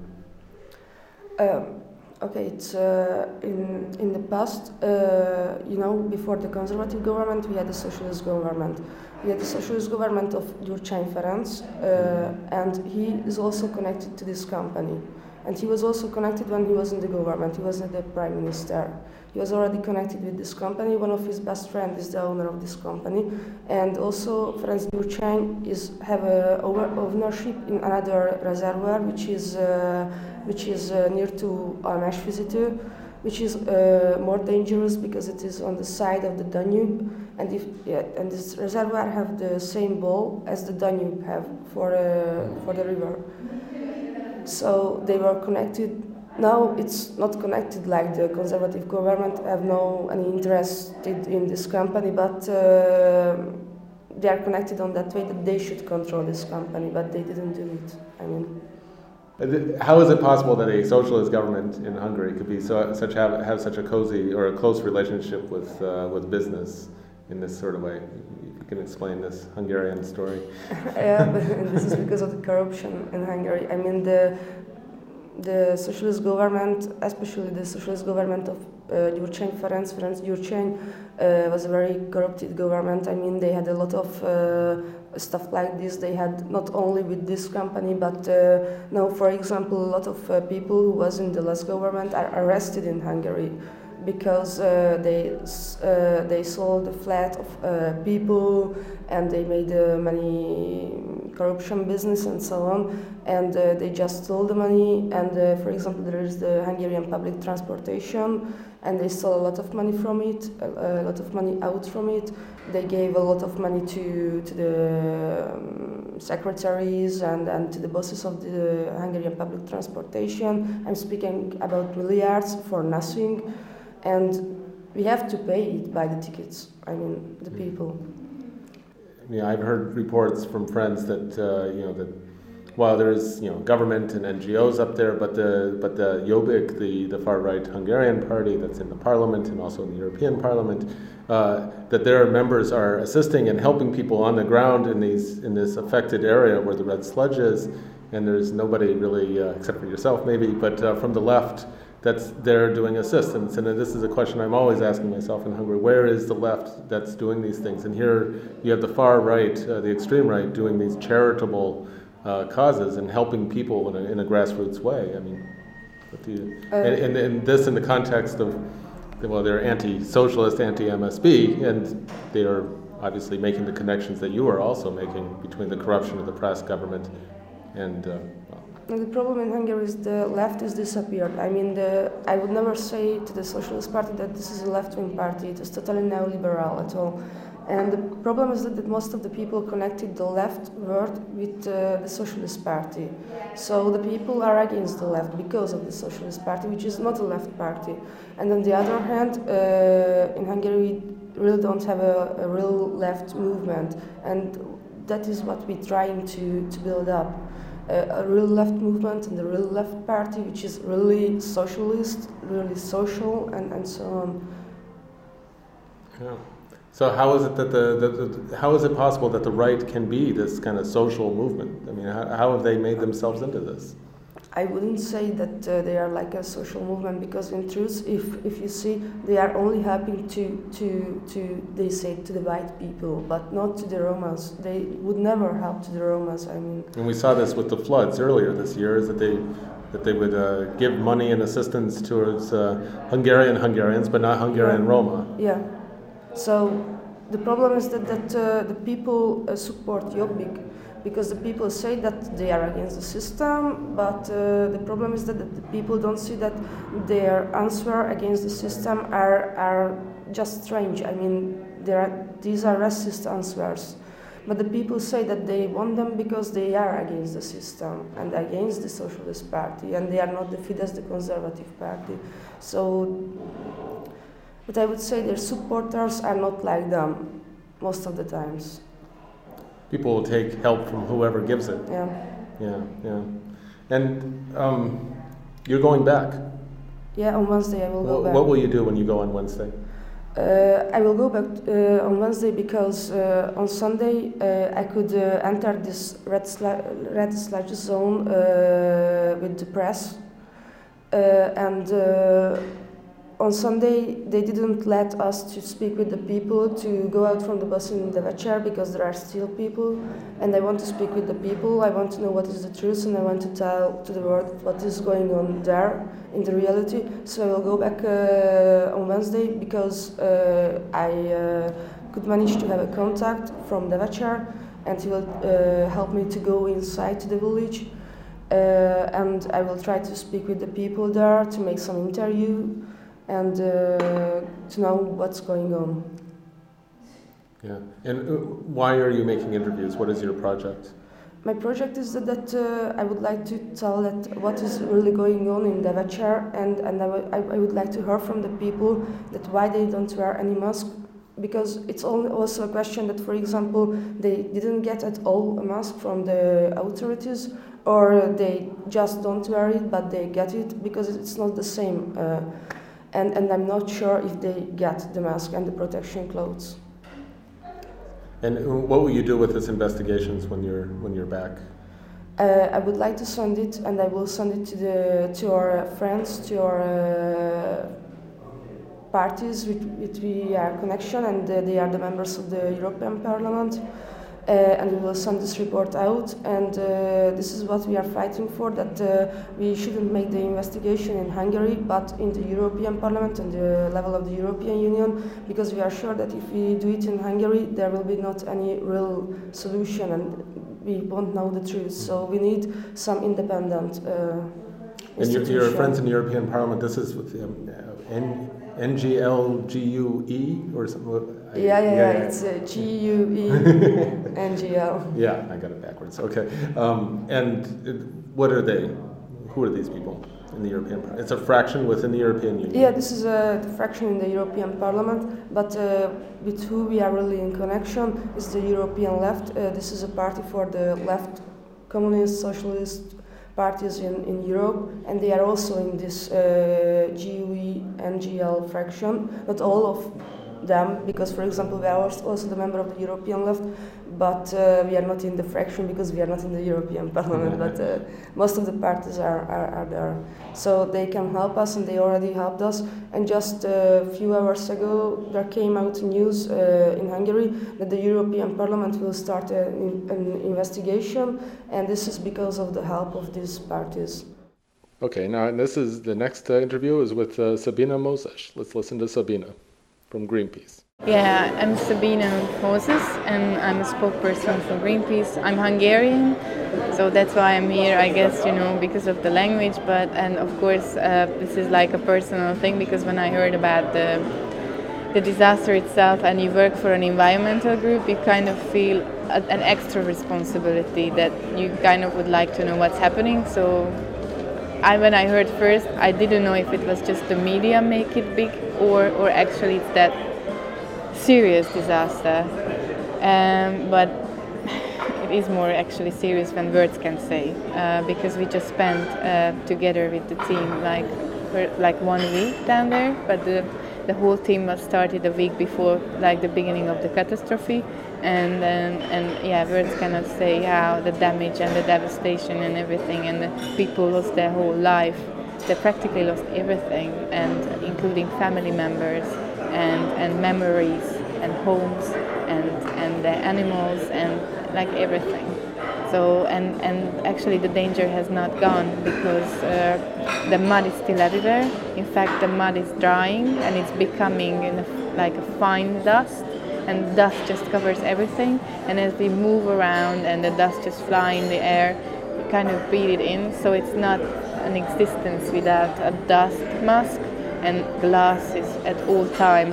F: Um, okay, it's uh, in in the past, uh, you know, before the conservative government, we had the socialist government. We had the socialist government of Gyurcsány Ferenc, uh, and he is also connected to this company. And he was also connected when he was in the government. He was the prime minister. He was already connected with this company. One of his best friends is the owner of this company, and also Ferenc Gyurcsány is have a ownership in another reservoir, which is uh, which is uh, near to Almásfüzitő, which is uh, more dangerous because it is on the side of the Danube, and if yeah, and this reservoir have the same ball as the Danube have for uh, for the river. So they were connected. Now it's not connected like the conservative government have no any interest in this company, but uh, they are connected on that way that they should control this company, but they didn't do it. I mean.
A: How is it possible that a socialist government in Hungary could be so, such have, have such a cozy or a close relationship with uh, with business in this sort of way? Can explain this Hungarian story.
F: yeah, but this is because of the corruption in Hungary. I mean the the socialist government, especially the socialist government of uh, Gyurcsány Ferenc, Ferenc Gyurcsány, uh, was a very corrupted government. I mean, they had a lot of uh, stuff like this. They had not only with this company, but uh, now, for example, a lot of uh, people who was in the last government are arrested in Hungary because uh, they uh, they sold the flat of uh, people and they made uh, money corruption business and so on. And uh, they just stole the money. And uh, for example there is the Hungarian public transportation and they stole a lot of money from it a, lot of money out from it. They gave a lot of money to to the um, secretaries and, and to the bosses of the Hungarian public transportation. I'm speaking about milliards for nothing and we have to pay it by the tickets. I mean, the people.
A: Yeah, I've heard reports from friends that uh, you know that while there's you know government and NGOs up there, but the but the Jobbik, the the far right Hungarian party that's in the parliament and also in the European Parliament, uh, that their members are assisting and helping people on the ground in these in this affected area where the red sludge is, and there's nobody really uh, except for yourself maybe, but uh, from the left that's there doing assistance. And this is a question I'm always asking myself in Hungary where is the left that's doing these things? And here you have the far right, uh, the extreme right, doing these charitable uh, causes and helping people in a, in a grassroots way. I mean, you, uh, and, and, and, this in the context of, well, they're anti socialist, anti MSZP, and they are obviously making the connections that you are also making between the corruption of the press government and uh,
F: the problem in Hungary is the left has disappeared. I mean, the, I would never say to the Socialist Party that this is a left-wing party. It is totally neoliberal at all. And the problem is that, that most of the people connected the left word with uh, the Socialist Party. So the people are against the left because of the Socialist Party, which is not a left party. And on the other hand, uh, in Hungary, we really don't have a, a real left movement. And that is what we're trying to, to build up a, real left movement and the real left party, which is really socialist, really social, and, and so on.
A: Yeah. So how is it that the, the, the, how is it possible that the right can be this kind of social movement? I mean, how, how have they made themselves into this?
F: I wouldn't say that uh, they are like a social movement because in truth, if, if you see, they are only helping to, to, to, they say, to the white people, but not to the Romans. They would never help to the Romans, I mean.
A: And we saw this with the floods earlier this year, is that they, that they would uh, give money and assistance towards uh, Hungarian Hungarians, but not Hungarian
F: yeah.
A: Roma.
F: Yeah. So the problem is that, that uh, the people uh, support Jobbik because the people say that they are against the system, but uh, the problem is that the people don't see that their answer against the system are, are just strange. I mean, are, these are racist answers. But the people say that they want them because they are against the system and against the Socialist Party, and they are not the Fidesz, the Conservative Party. So, but I would say their supporters are not like them most of the times
A: people will take help from whoever gives it.
F: Yeah.
A: Yeah, yeah. And um, you're going back.
F: Yeah, on Wednesday I will
A: go
F: back.
A: What will you do when you go on Wednesday?
F: Uh, I will go back uh, on Wednesday because uh, on Sunday uh, I could uh, enter this red, sla- red sludge zone uh, with the press and on Sunday, they didn't let us to speak with the people, to go out from the bus in the chair because there are still people, and I want to speak with the people. I want to know what is the truth, and I want to tell to the world what is going on there in the reality. So I will go back uh, on Wednesday because uh, I uh, could manage to have a contact from the chair, and he will uh, help me to go inside to the village. Uh, and I will try to speak with the people there to make some interview and uh, to know what's going on.
A: Yeah. And uh, why are you making interviews? What is your project?
F: My project is that, that uh, I would like to tell that what is really going on in Devecser, and and I, w- I I would like to hear from the people that why they don't wear any mask, because it's also a question that, for example, they didn't get at all a mask from the authorities, or they just don't wear it, but they get it because it's not the same. Uh, and, and I'm not sure if they get the mask and the protection clothes.
A: And uh, what will you do with this investigations when you're when you're back?
F: Uh, I would like to send it, and I will send it to the to our friends, to our uh, parties with, with we are connection, and uh, they are the members of the European Parliament. Uh, and we will send this report out, and uh, this is what we are fighting for. That uh, we shouldn't make the investigation in Hungary, but in the European Parliament and the level of the European Union, because we are sure that if we do it in Hungary, there will be not any real solution, and we won't know the truth. So we need some independent. Uh,
A: And your, friends in the European Parliament, this is with um, uh, N, NGLGUE or something?
F: Yeah, yeah, yeah. It's uh, G U E N G L.
A: Yeah, I got it backwards. Okay. Um, and uh, what are they? Who are these people in the European Parliament? It's a fraction within the European Union.
F: Yeah, this is a fraction in the European Parliament, but uh, with who we are really in connection is the European left. Uh, this is a party for the left communist, socialist parties in, in Europe, and they are also in this uh, GUE NGL fraction. Not all of them, because for example, we are also the member of the European left, but uh, we are not in the fraction because we are not in the European Parliament. but uh, most of the parties are, are, are there, so they can help us, and they already helped us. And just a few hours ago, there came out news uh, in Hungary that the European Parliament will start an, an investigation, and this is because of the help of these parties.
A: Okay, now and this is the next uh, interview is with uh, Sabina Moses. Let's listen to Sabina from Greenpeace.
G: Yeah, I'm Sabina Moses and I'm a spokesperson for Greenpeace. I'm Hungarian, so that's why I'm here, I guess, you know, because of the language, but and of course, uh, this is like a personal thing because when I heard about the the disaster itself and you work for an environmental group, you kind of feel a, an extra responsibility that you kind of would like to know what's happening. So I, when I heard first, I didn't know if it was just the media make it big or, or actually it's that serious disaster. Um, but it is more actually serious than words can say uh, because we just spent uh, together with the team like for like one week down there, but the the whole team was started a week before like the beginning of the catastrophe and then and yeah words cannot say how the damage and the devastation and everything and the people lost their whole life. They practically lost everything and including family members and and memories and homes and and their animals and like everything. So and and actually the danger has not gone because uh, the mud is still everywhere. In fact the mud is drying and it's becoming in a, like a fine dust and dust just covers everything and as we move around and the dust just fly in the air we kind of breathe it in so it's not an existence without a dust mask and glasses at all time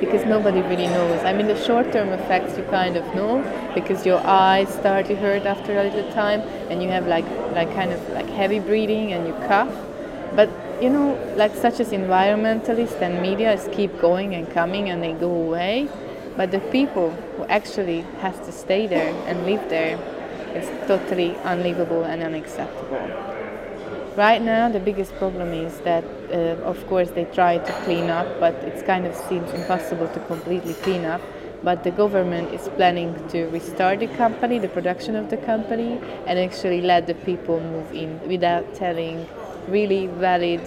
G: because nobody really knows. I mean, the short-term effects you kind of know because your eyes start to hurt after a little time, and you have like like kind of like heavy breathing and you cough. But you know, like such as environmentalists and media keep going and coming and they go away. But the people who actually have to stay there and live there is totally unlivable and unacceptable. Right now, the biggest problem is that, uh, of course, they try to clean up, but it kind of seems impossible to completely clean up. But the government is planning to restart the company, the production of the company, and actually let the people move in without telling really valid,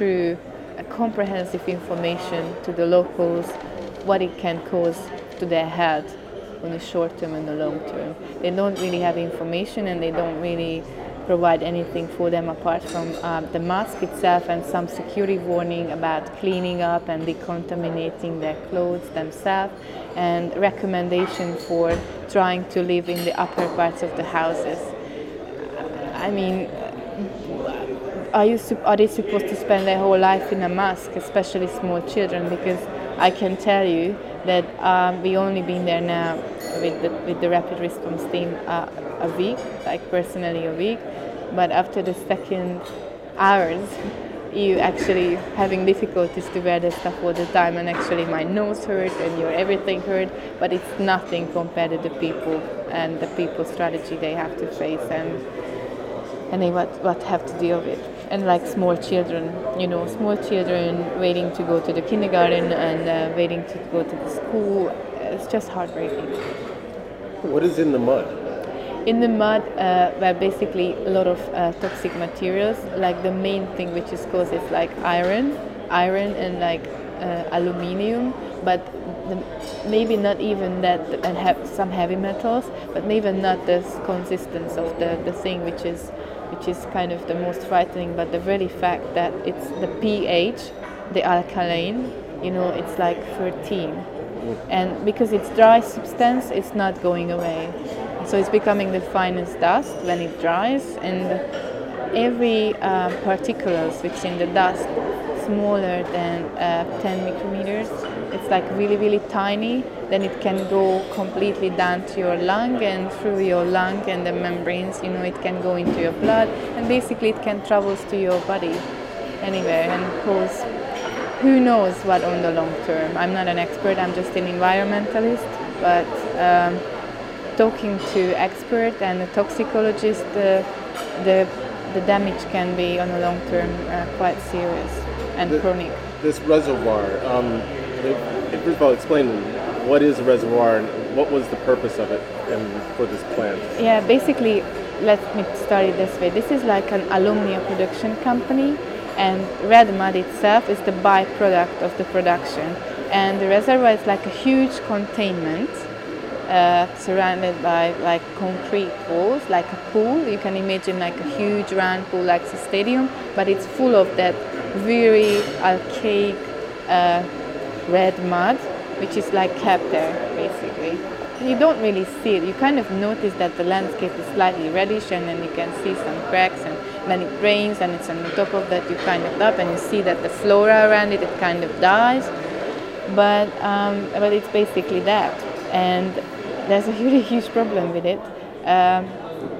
G: uh, comprehensive information to the locals what it can cause to their health on the short term and the long term. They don't really have information and they don't really provide anything for them apart from um, the mask itself and some security warning about cleaning up and decontaminating their clothes themselves and recommendation for trying to live in the upper parts of the houses. I mean, are you are they supposed to spend their whole life in a mask, especially small children? Because I can tell you that um, we only been there now with the, with the rapid response team uh, a week, like personally a week, but after the second hours, you actually having difficulties to wear the stuff all the time and actually my nose hurt and your everything hurt but it's nothing compared to the people and the people strategy they have to face and and they what, what have to deal with and like small children you know small children waiting to go to the kindergarten and uh, waiting to go to the school. It's just heartbreaking.
H: What is in the mud?
G: in the mud uh, were basically a lot of uh, toxic materials. Like the main thing which is caused is like iron iron and like uh, aluminium. But the, maybe not even that and have some heavy metals but maybe not the consistence of the, the thing which is which is kind of the most frightening but the very fact that it's the ph the alkaline you know it's like 13 and because it's dry substance it's not going away. So it's becoming the finest dust when it dries and every uh, particles which in the dust smaller than uh, 10 micrometers it's like really really tiny then it can go completely down to your lung and through your lung and the membranes you know it can go into your blood and basically it can travel to your body anywhere and cause who knows what on the long term. I'm not an expert, I'm just an environmentalist, but um, talking to expert and a toxicologist, the, the, the damage can be on the long term uh, quite serious and
H: The-
G: chronic.
H: This reservoir, um, first of all, explain what is a reservoir and what was the purpose of it and for this plant?
G: Yeah, basically, let me start it this way. This is like an alumina production company, and red mud itself is the byproduct of the production. And the reservoir is like a huge containment uh, surrounded by like concrete walls, like a pool. You can imagine like a huge round pool, like a stadium, but it's full of that very archaic uh, red mud, which is like kept there basically. You don't really see it. You kind of notice that the landscape is slightly reddish, and then you can see some cracks. And when it rains, and it's on the top of that, you kind of up, and you see that the flora around it it kind of dies. But um, but it's basically that, and there's a really huge problem with it. Um,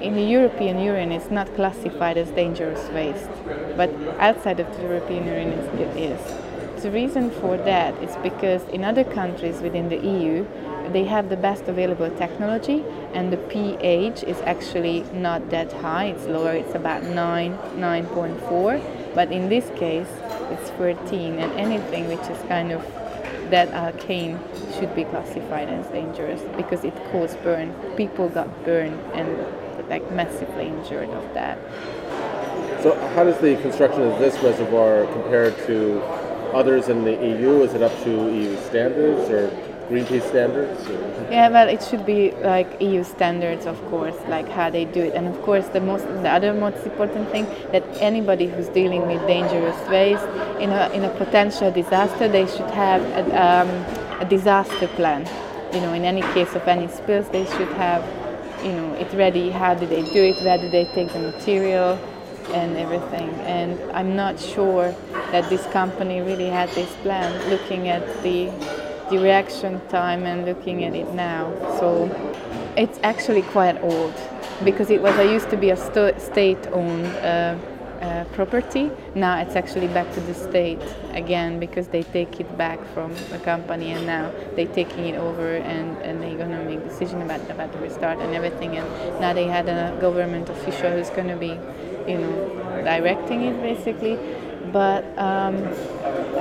G: in the European Union, it's not classified as dangerous waste, but outside of the European Union, it is. The reason for that is because in other countries within the EU, they have the best available technology, and the pH is actually not that high. It's lower. It's about nine, nine point four. But in this case, it's 13, and anything which is kind of that uh, arcane should be classified as dangerous because it caused burn. People got burned and like massively injured of that.
H: So, how does the construction of this reservoir compare to others in the EU? Is it up to EU standards or Greenpeace standards? or-
G: Yeah, well, it should be like EU standards, of course, like how they do it, and of course, the most, the other most important thing that anybody who's dealing with dangerous waste in a in a potential disaster, they should have a, um, a disaster plan. You know, in any case of any spills, they should have, you know, it ready. How do they do it? Where do they take the material? And everything. And I'm not sure that this company really had this plan, looking at the the reaction time and looking at it now. So it's actually quite old because it was I used to be a sto- state-owned uh, uh, property. Now it's actually back to the state again because they take it back from the company and now they're taking it over and, and they're gonna make decision about about the restart and everything. And now they had a government official who's gonna be, you know, directing it basically. But um,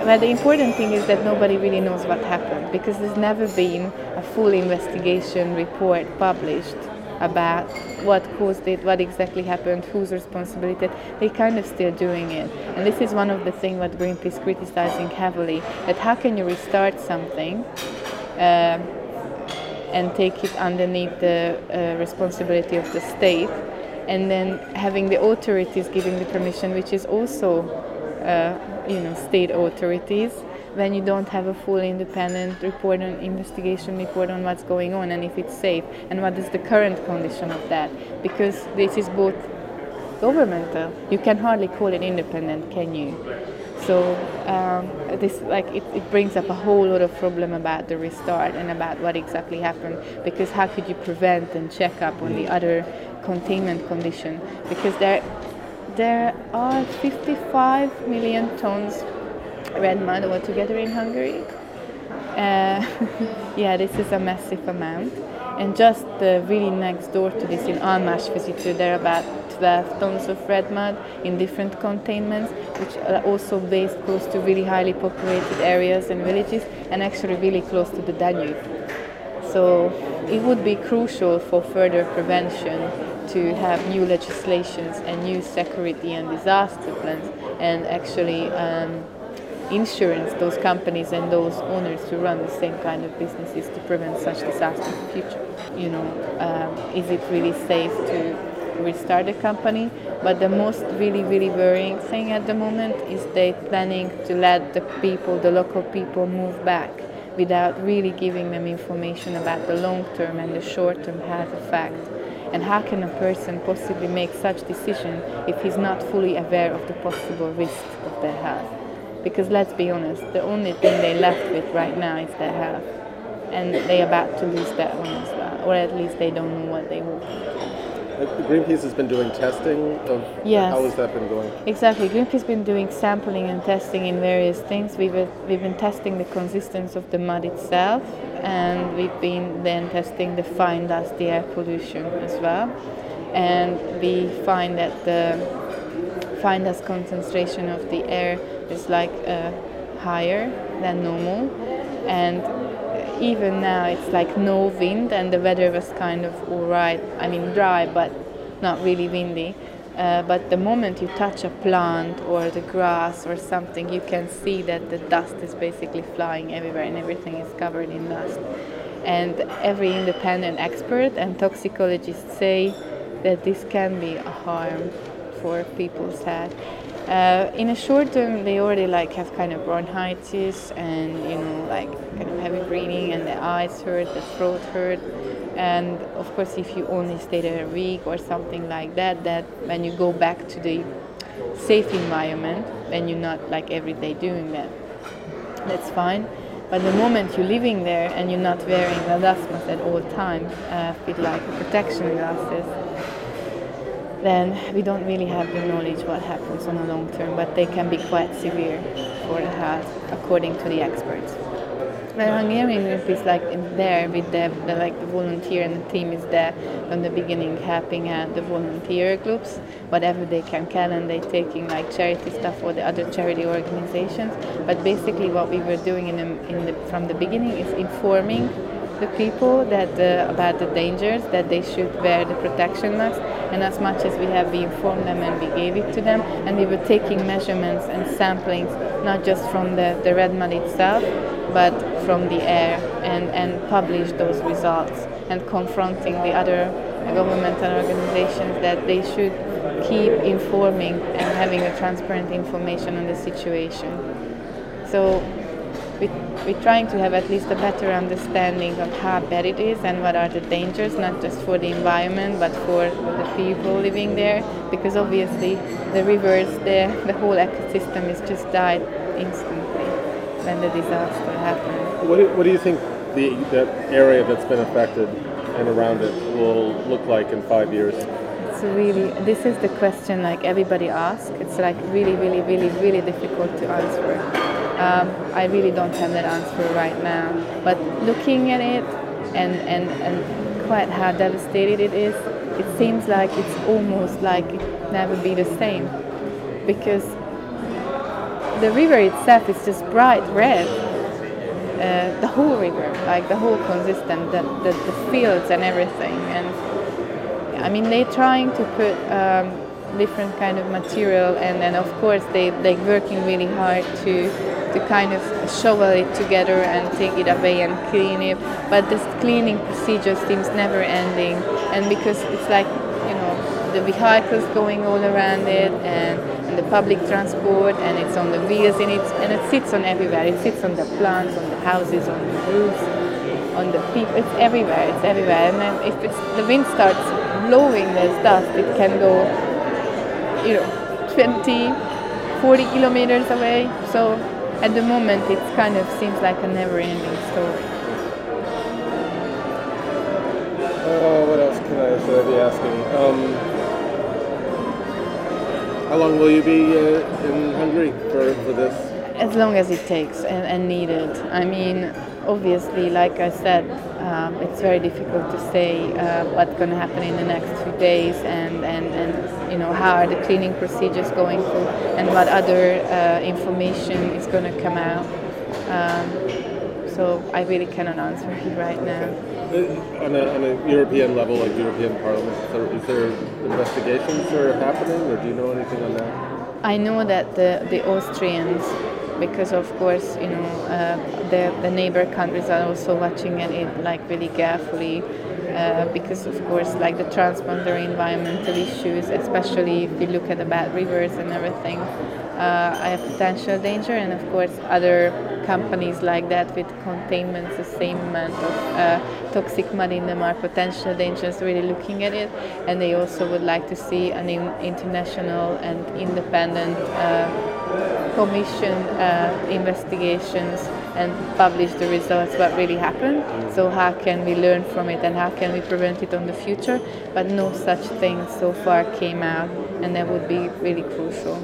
G: but the important thing is that nobody really knows what happened because there's never been a full investigation report published about what caused it, what exactly happened, whose responsibility. They're kind of still doing it, and this is one of the things what Greenpeace is criticizing heavily. That how can you restart something? Uh, and take it underneath the uh, responsibility of the state, and then having the authorities giving the permission, which is also, uh, you know, state authorities, when you don't have a full independent report and investigation report on what's going on and if it's safe and what is the current condition of that, because this is both governmental. You can hardly call it independent, can you? So um, this like it, it brings up a whole lot of problem about the restart and about what exactly happened because how could you prevent and check up on the other containment condition because there there are 55 million tons red mud altogether in Hungary. Uh, yeah, this is a massive amount. And just really next door to this in Almásfüzitő, there are about 12 tons of red mud in different containments, which are also based close to really highly populated areas and villages, and actually really close to the Danube. So it would be crucial for further prevention to have new legislations and new security and disaster plans, and actually. Um, insurance those companies and those owners to run the same kind of businesses to prevent such disasters in the future. You know, um, is it really safe to restart the company? But the most really, really worrying thing at the moment is they planning to let the people, the local people, move back without really giving them information about the long term and the short term health effects. And how can a person possibly make such decision if he's not fully aware of the possible risks of their health? Because let's be honest, the only thing they're left with right now is their health. And they're about to lose that one as well, or at least they don't know what they want.
H: Uh, Greenpeace has been doing testing of
G: Yes.
H: how has that been going?
G: Exactly. Greenpeace has been doing sampling and testing in various things. We've, uh, we've been testing the consistency of the mud itself, and we've been then testing the fine dust, the air pollution as well. And we find that the fine dust concentration of the air is like uh, higher than normal, and even now it's like no wind, and the weather was kind of alright. I mean, dry, but not really windy. Uh, but the moment you touch a plant or the grass or something, you can see that the dust is basically flying everywhere and everything is covered in dust. And every independent expert and toxicologist say that this can be a harm for people's health. Uh, in a short term, they already like have kind of bronchitis and you know like kind of heavy breathing and the eyes hurt, the throat hurt, and of course if you only stay there a week or something like that, that when you go back to the safe environment, when you're not like every day doing that, that's fine. But the moment you're living there and you're not wearing the dust mask at all times, uh, with like protection glasses, then we don't really have the knowledge what happens on a long term, but they can be quite severe for the health, according to the experts. The Hungarian group is like there with the, the like the volunteer and the team is there from the beginning helping out the volunteer groups whatever they can can and they taking like charity stuff for the other charity organizations but basically what we were doing in the, in the from the beginning is informing the people that uh, about the dangers that they should wear the protection masks and as much as we have we informed them and we gave it to them and we were taking measurements and samplings not just from the, the red mud itself but from the air and, and publish those results and confronting the other governmental organizations that they should keep informing and having a transparent information on the situation. So we're trying to have at least a better understanding of how bad it is and what are the dangers, not just for the environment but for the people living there, because obviously the rivers there, the whole ecosystem is just died instantly when the disaster happened.
H: What do, what do you think the area that's been affected and around it will look like in five years?
G: It's really, this is the question like everybody asks. It's like really, really, really, really difficult to answer. Um, I really don't have that answer right now. But looking at it and, and, and quite how devastated it is, it seems like it's almost like it never be the same. Because the river itself is just bright red. Uh, the whole river, like the whole consistent, the, the, the fields and everything. And I mean, they're trying to put um, different kind of material, and then of course they they working really hard to to kind of shovel it together and take it away and clean it. But this cleaning procedure seems never ending, and because it's like you know the vehicles going all around it and, and the public transport and it's on the wheels and it and it sits on everywhere. It sits on the plants, on the houses, on the roofs, on the people. It's everywhere. It's everywhere. And then if the wind starts blowing this dust, it can go you know, 20, 40 kilometers away. So at the moment, it kind of seems like a never-ending story.
H: Uh, what else can I should I be asking? Um, how long will you be uh, in Hungary for, for this?
G: As long as it takes and, and needed. I mean, obviously, like I said, um, it's very difficult to say uh, what's going to happen in the next few days and, and, and you know how are the cleaning procedures going through and what other uh, information is going to come out. Um, so I really cannot answer you right now.
H: Uh, On a, on a European level, like European Parliament, is there, is there investigations that are happening, or do you know anything on that?
G: I know that the, the Austrians, because of course, you know, uh, the, the neighbor countries are also watching it, like really carefully. Uh, because of course, like the transboundary environmental issues, especially if you look at the bad rivers and everything, a potential danger. And of course, other companies like that with containment, the same amount of uh, toxic mud in them are potential dangers. Really looking at it, and they also would like to see an in- international and independent uh, commission uh, investigations and publish the results what really happened. So how can we learn from it and how can we prevent it on the future? But no such thing so far came out, and that would be really crucial.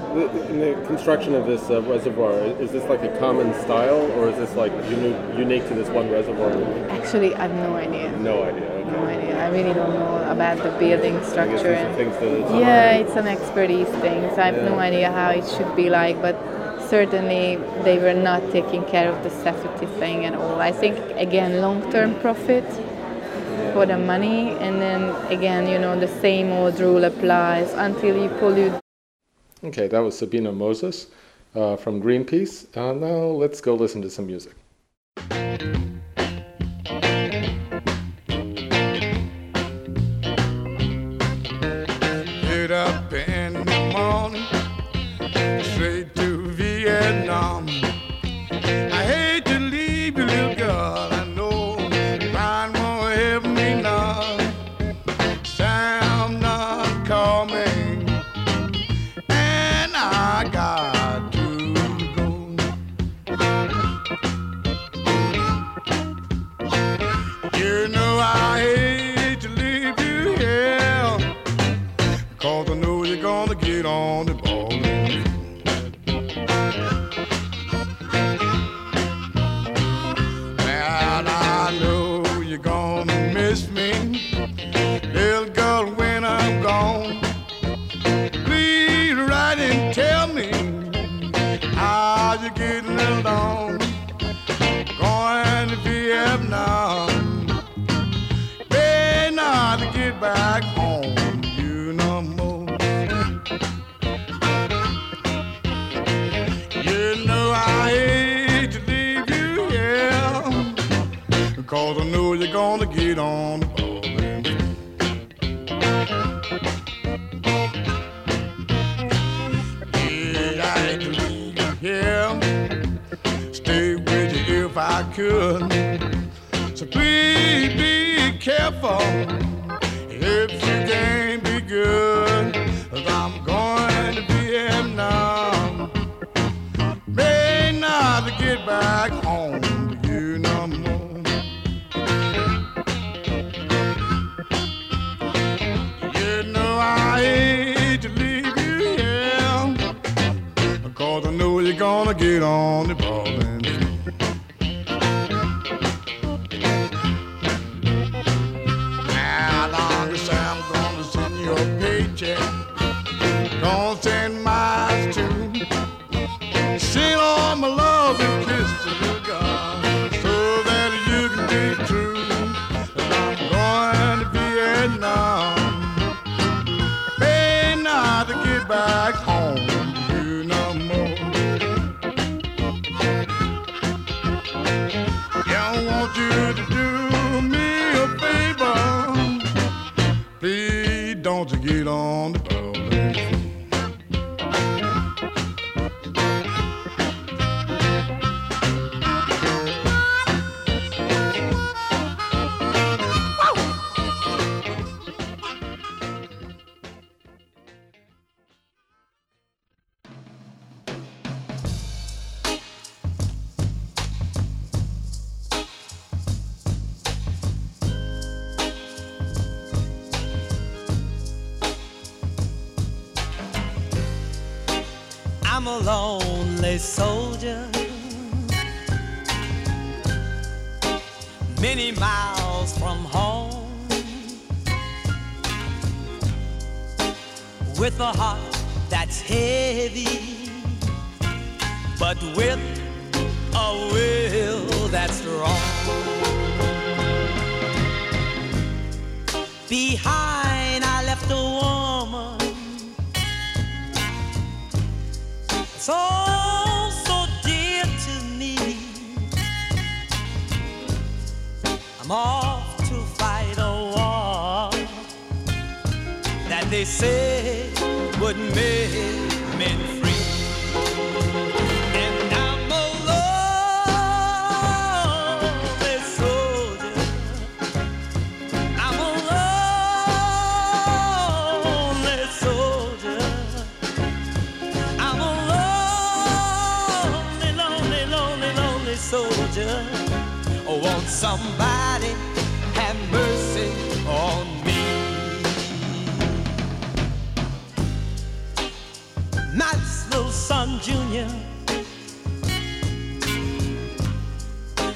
H: In the construction of this uh, reservoir, is this like a common style, or is this like uni- unique to this one reservoir?
G: Actually, I have no idea.
H: No idea. Okay.
G: No idea. I really don't know about the building structure.
H: these are
G: and-
H: that it's
G: Yeah, it's an expertise thing. So I have no idea how it should be like, but certainly they were not taking care of the safety thing at all. I think again, long-term profit for the money, and then again, you know, the same old rule applies until you pollute
A: Okay, that was Sabina Moses uh, from Greenpeace. Uh, now let's go listen to some music.
I: Cause I know you're gonna get on the ball. Yeah, I hate to leave you here. Stay with you if I could. So please be careful if you can't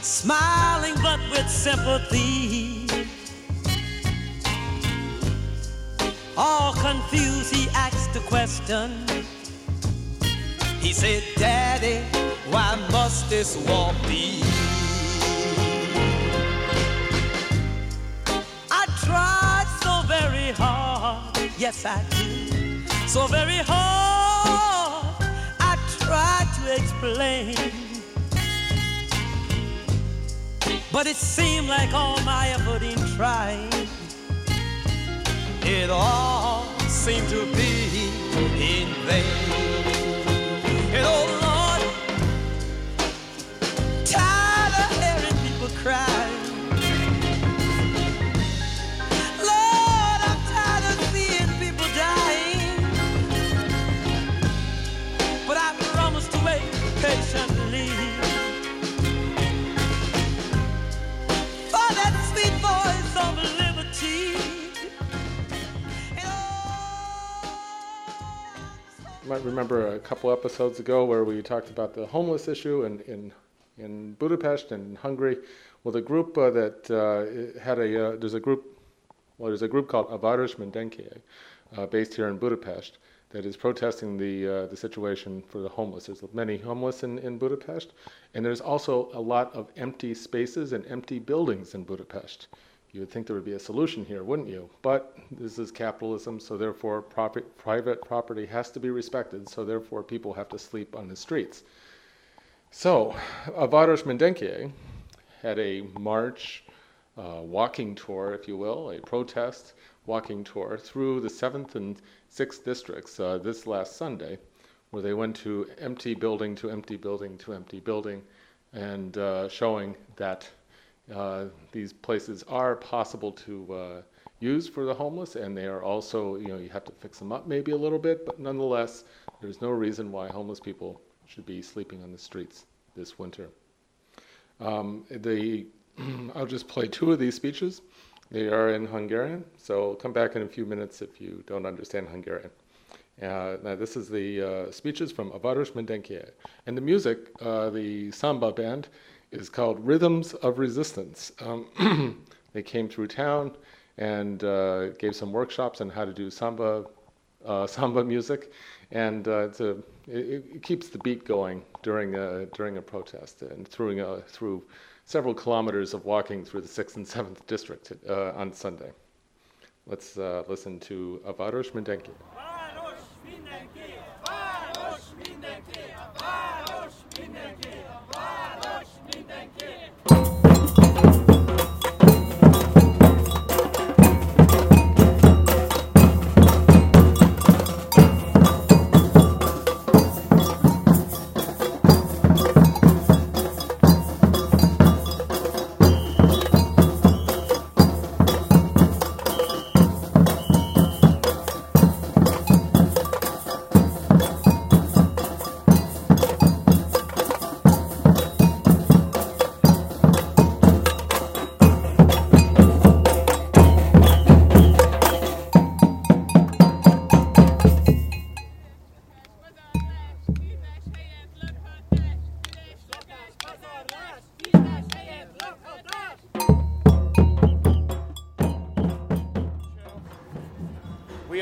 C: smiling but with sympathy. All confused, he asked a question. He said, Daddy, why must this war be? I tried so very hard, yes I did, so very hard. I tried to explain, but it seemed like all my effort in trying, it all seemed to be in vain. And oh Lord, tired of hearing people cry.
A: Might remember a couple episodes ago where we talked about the homeless issue in in, in Budapest and Hungary. Well, the group uh, that uh, had a uh, there's a group well there's a group called A Város Mindenkié, uh, based here in Budapest that is protesting the uh, the situation for the homeless. There's many homeless in, in Budapest, and there's also a lot of empty spaces and empty buildings in Budapest. You would think there would be a solution here, wouldn't you? But this is capitalism, so therefore private property has to be respected, so therefore people have to sleep on the streets. So, A Város Mindenkié had a march, uh, walking tour, if you will, a protest walking tour through the 7th and 6th districts uh, this last Sunday, where they went to empty building to empty building to empty building and uh, showing that uh, these places are possible to uh, use for the homeless, and they are also, you know, you have to fix them up maybe a little bit, but nonetheless, there's no reason why homeless people should be sleeping on the streets this winter. Um, the I'll just play two of these speeches. They are in Hungarian, so come back in a few minutes if you don't understand Hungarian. Uh, now, this is the uh, speeches from A Város Mindenkié. And the music, uh, the samba band, is called Rhythms of Resistance. Um, they came through town and uh, gave some workshops on how to do samba, uh, samba music, and uh, a, it, it keeps the beat going during a, during a protest and through, a, through several kilometers of walking through the 6th and 7th district uh, on Sunday. Let's uh, listen to A Város Mindenkié.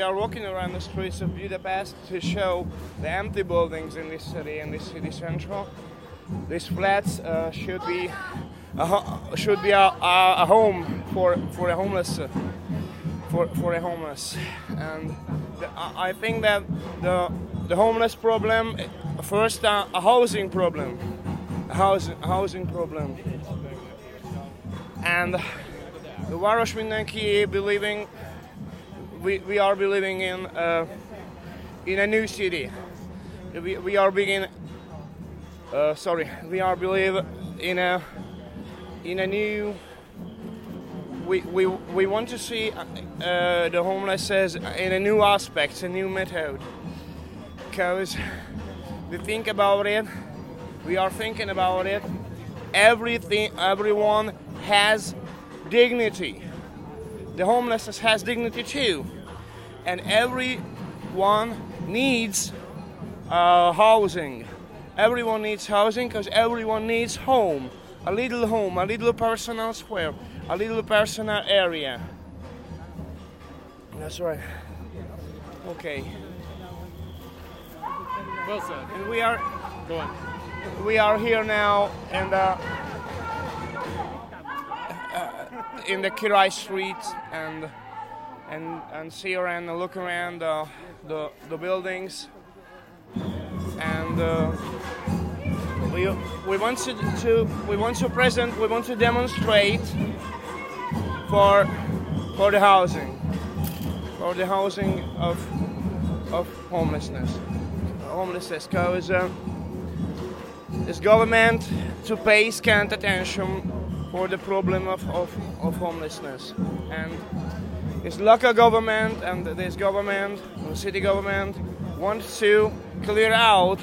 J: We are walking around the streets of Budapest to show the empty buildings in this city, in this city central. These flats uh, should be a, should be a, a, a home for for a homeless uh, for for a homeless, and the, I think that the the homeless problem first uh, a housing problem, a housing housing problem, and the Város mindenki believing we, we are believing in uh, in a new city. We, we are beginning. Uh, sorry, we are believe in a in a new. We, we, we want to see uh, the homeless as in a new aspect, a new method. Because we think about it, we are thinking about it. Everything, everyone has dignity. The homelessness has dignity too, and everyone needs uh, housing. Everyone needs housing because everyone needs home. A little home, a little personal square, a little personal area. That's right. Okay.
K: Well said.
J: And we are
K: Go on.
J: we are here now and. uh, in the Király Street and and and see around and look around uh, the the buildings. And uh, we we want to, to we want to present we want to demonstrate for for the housing for the housing of of homelessness. Homelessness because uh, this government to pay scant attention for the problem of, of, of homelessness. And this local government and this government, the city government, wants to clear out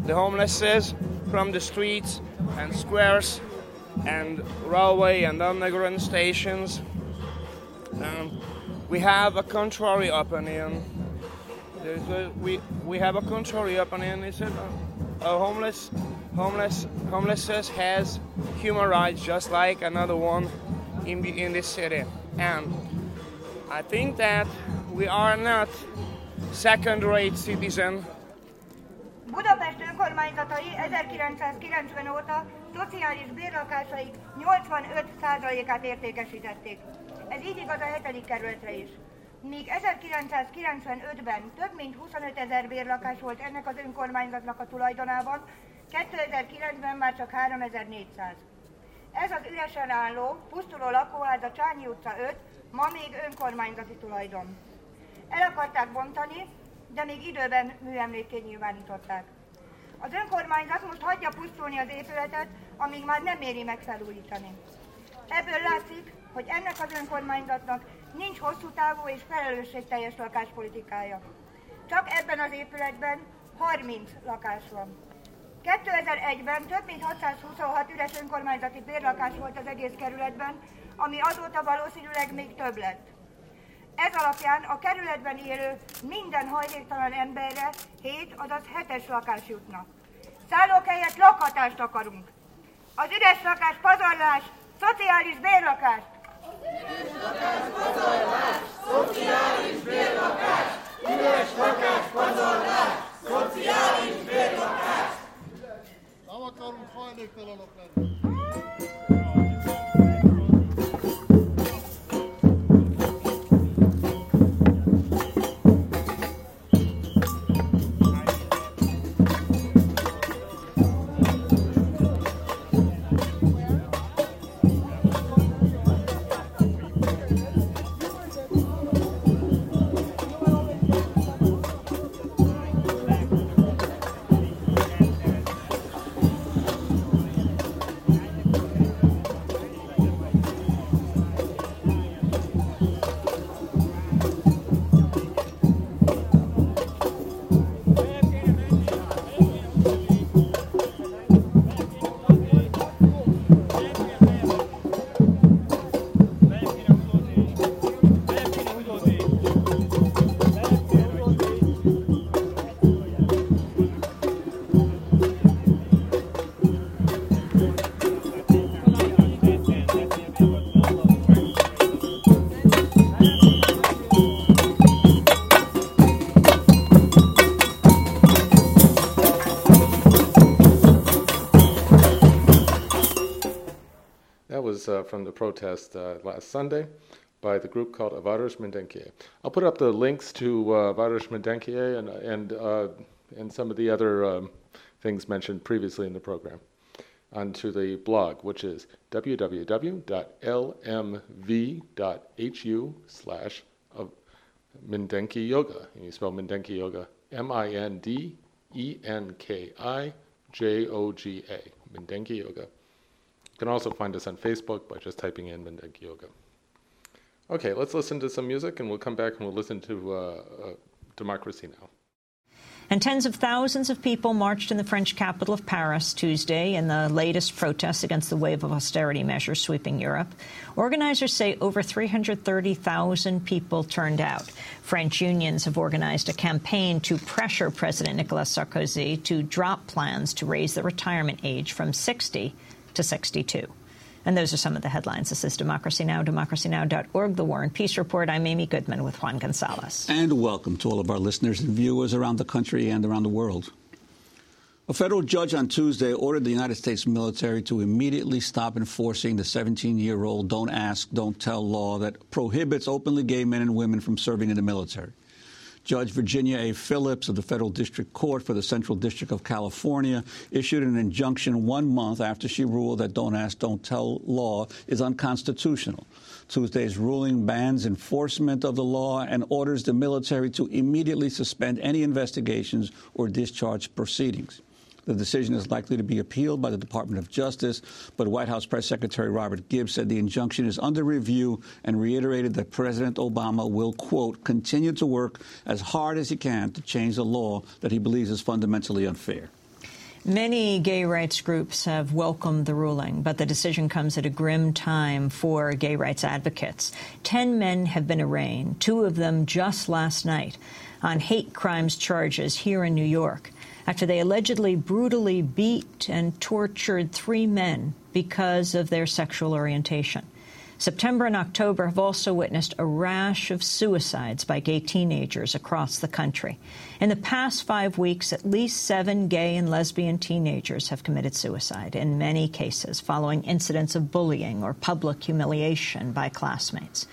J: the homelesses from the streets and squares and railway and underground stations. Um, we have a contrary opinion. A, we, we have a contrary opinion. It's a, a homeless homeless homelessness has human rights just like another one in in this city and i think that we are not second rate citizen
L: Budapest önkormányzatai 1990 óta szociális bérlakásaik 85%-át értékesítették. Ez így igaz a 7. kerületre is. Míg 1995-ben több mint 25 ezer bérlakás volt ennek az önkormányzatnak a tulajdonában, 2009-ben már csak 3400. Ez az üresen álló, pusztuló lakóház a Csányi utca 5, ma még önkormányzati tulajdon. El akarták bontani, de még időben műemlékké nyilvánították. Az önkormányzat most hagyja pusztulni az épületet, amíg már nem éri meg felújítani. Ebből látszik, hogy ennek az önkormányzatnak nincs hosszú távú és felelősségteljes lakáspolitikája. Csak ebben az épületben 30 lakás van. 2001-ben több mint 626 üres önkormányzati bérlakás volt az egész kerületben, ami azóta valószínűleg még több lett. Ez alapján a kerületben élő minden hajléktalan emberre 7, azaz 7-es lakás jutna. Szállók helyett lakhatást akarunk. Az üres lakás pazarlás, szociális bérlakás.
C: Szociális bérlakás! Üres lakás pazarlás! Szociális bérlakás!
I: On va faire un
A: peu de la. Uh, from the protest uh, last Sunday by the group called A Város Mindenkié. I'll put up the links to uh, Mindenkié and, and, uh, and some of the other um, things mentioned previously in the program onto the blog, which is www.lmv.hu slash Mindenki Joga. And you spell Mindenki Joga M I N D E N K I J O G A. Mindenki Joga. You can also find us on Facebook by just typing in Mindenki Joga. Okay, let's listen to some music and we'll come back and we'll listen to uh, uh, Democracy Now!
K: And tens of thousands of people marched in the French capital of Paris Tuesday in the latest protests against the wave of austerity measures sweeping Europe. Organizers say over 330,000 people turned out. French unions have organized a campaign to pressure President Nicolas Sarkozy to drop plans to raise the retirement age from 60 to 62. And those are some of the headlines. This is Democracy Now!, democracynow.org, The War and Peace Report. I'm Amy Goodman with Juan Gonzalez.
M: And welcome to all of our listeners and viewers around the country and around the world. A federal judge on Tuesday ordered the United States military to immediately stop enforcing the 17 year old Don't Ask, Don't Tell law that prohibits openly gay men and women from serving in the military. Judge Virginia A. Phillips of the Federal District Court for the Central District of California issued an injunction one month after she ruled that Don't Ask, Don't Tell law is unconstitutional. Tuesday's ruling bans enforcement of the law and orders the military to immediately suspend any investigations or discharge proceedings. The decision is likely to be appealed by the Department of Justice, but White House Press Secretary Robert Gibbs said the injunction is under review and reiterated that President Obama will, quote, continue to work as hard as he can to change the law that he believes is fundamentally unfair.
K: Many gay rights groups have welcomed the ruling, but the decision comes at a grim time for gay rights advocates. Ten men have been arraigned, two of them just last night, on hate crimes charges here in New York after they allegedly brutally beat and tortured three men because of their sexual orientation. September and October have also witnessed a rash of suicides by gay teenagers across the country. In the past five weeks, at least seven gay and lesbian teenagers have committed suicide, in many cases following incidents of bullying or public humiliation by classmates.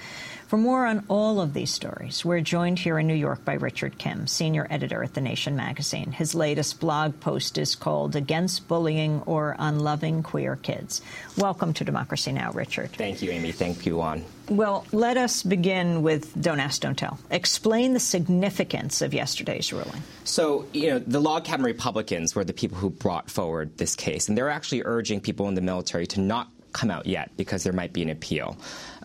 K: For more on all of these stories, we're joined here in New York by Richard Kim, senior editor at The Nation magazine. His latest blog post is called Against Bullying or Unloving Queer Kids. Welcome to Democracy Now!, Richard.
N: Thank you, Amy. Thank you, Juan.
K: Well, let us begin with Don't Ask, Don't Tell. Explain the significance of yesterday's ruling.
N: So, you know, the log cabin Republicans were the people who brought forward this case, and they're actually urging people in the military to not come out yet because there might be an appeal.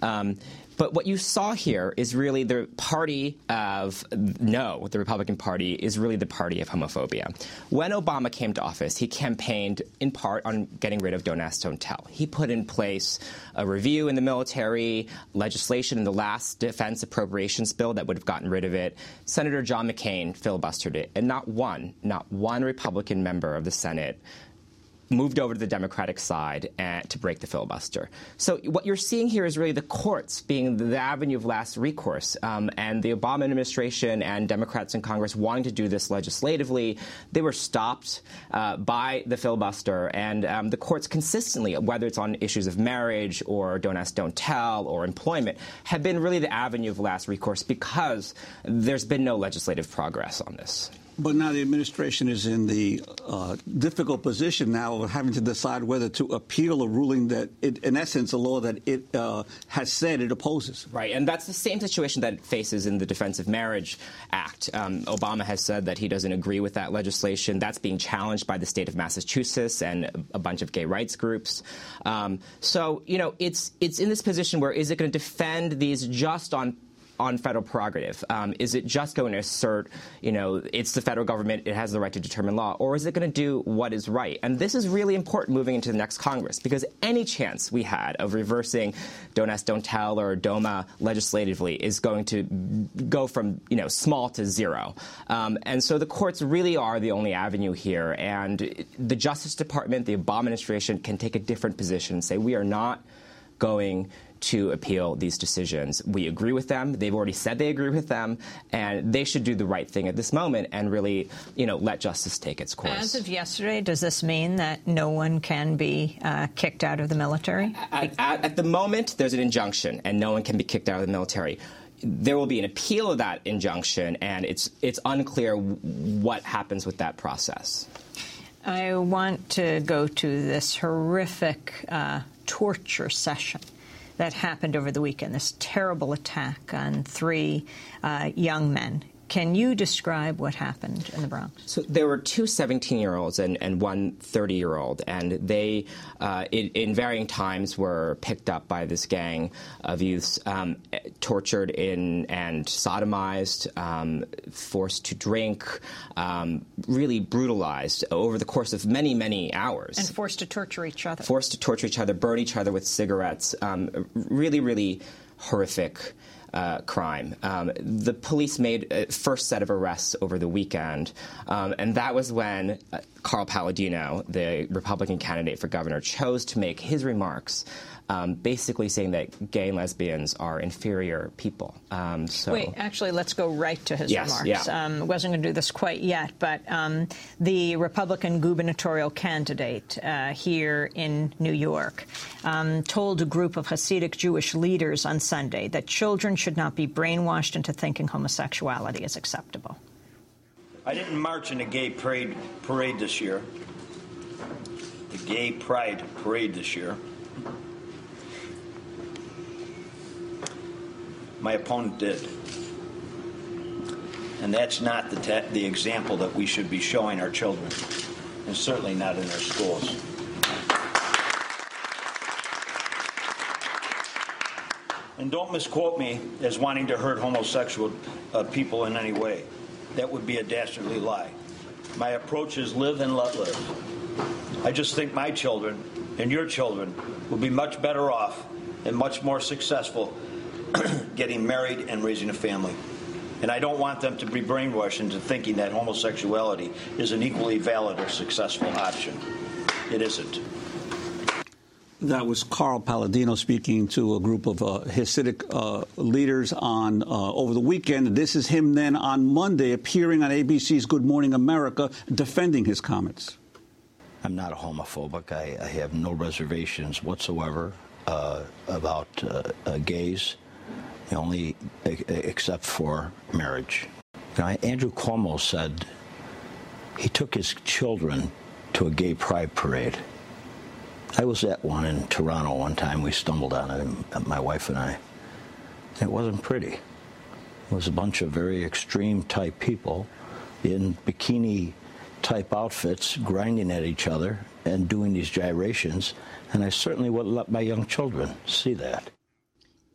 N: Um, but what you saw here is really the party of no, the Republican Party is really the party of homophobia. When Obama came to office, he campaigned in part on getting rid of Don't Ask, Don't Tell. He put in place a review in the military, legislation in the last defense appropriations bill that would have gotten rid of it. Senator John McCain filibustered it, and not one, not one Republican member of the Senate moved over to the Democratic side and, to break the filibuster. So what you're seeing here is really the courts being the avenue of last recourse, um, and the Obama administration and Democrats in Congress wanting to do this legislatively. They were stopped uh, by the filibuster, and um, the courts consistently, whether it's on issues of marriage or don't ask, don't tell, or employment, have been really the avenue of last recourse because there's been no legislative progress on this.
M: But now the administration is in the uh, difficult position now of having to decide whether to appeal a ruling that, it, in essence, a law that it uh, has said it opposes.
N: Right, and that's the same situation that it faces in the Defense of Marriage Act. Um, Obama has said that he doesn't agree with that legislation. That's being challenged by the state of Massachusetts and a bunch of gay rights groups. Um, so, you know, it's it's in this position where is it going to defend these just on on federal prerogative? Um, is it just going to assert, you know, it's the federal government, it has the right to determine law, or is it going to do what is right? And this is really important moving into the next Congress because any chance we had of reversing Don't Ask, Don't Tell or DOMA legislatively is going to go from, you know, small to zero. Um, and so the courts really are the only avenue here. And the Justice Department, the Obama administration can take a different position and say we are not going to appeal these decisions. We agree with them. They've already said they agree with them, and they should do the right thing at this moment and really, you know, let justice take its course.
K: As of yesterday, does this mean that no one can be uh, kicked out of the military?
N: At, at, at the moment, there's an injunction, and no one can be kicked out of the military there will be an appeal of that injunction, and it's it's unclear what happens with that process.
K: I want to go to this horrific uh, torture session that happened over the weekend. This terrible attack on three uh, young men can you describe what happened in the Bronx?
N: So there were two 17-year-olds and, and one 30-year-old, and they, uh, in, in, varying times, were picked up by this gang of youths, um, tortured in and sodomized, um, forced to drink, um, really brutalized over the course of many, many hours.
K: And forced to torture each other.
N: Forced to torture each other, burn each other with cigarettes. Um, really, really horrific uh, crime. Um, the police made a first set of arrests over the weekend, um, and that was when uh, Carl Paladino, the Republican candidate for governor, chose to make his remarks um, basically saying that gay and lesbians are inferior people. Um, so
K: Wait, actually, let's go right to his
N: yes,
K: remarks.
N: Yeah.
K: Um, wasn't going to do this quite yet, but um, the Republican gubernatorial candidate uh, here in New York um, told a group of Hasidic Jewish leaders on Sunday that children should not be brainwashed into thinking homosexuality is acceptable.
O: I didn't march in a gay parade, parade this year, the gay pride parade this year. My opponent did. And that's not the, the example that we should be showing our children, and certainly not in our schools. And don't misquote me as wanting to hurt homosexual uh, people in any way. That would be a dastardly lie. My approach is live and let live. I just think my children and your children will be much better off and much more successful getting married and raising a family. And I don't want them to be brainwashed into thinking that homosexuality is an equally valid or successful option. It isn't.
M: That was Carl Paladino speaking to a group of uh, Hasidic uh, leaders on uh, over the weekend. This is him then on Monday appearing on ABC's Good Morning America defending his comments.
O: I'm not a homophobic. I, I have no reservations whatsoever uh, about uh, uh, gays only except for marriage. Now, Andrew Cuomo said he took his children to a gay pride parade. I was at one in Toronto one time. We stumbled on it, my wife and I. It wasn't pretty. It was a bunch of very extreme type people in bikini type outfits grinding at each other and doing these gyrations. And I certainly wouldn't let my young children see that.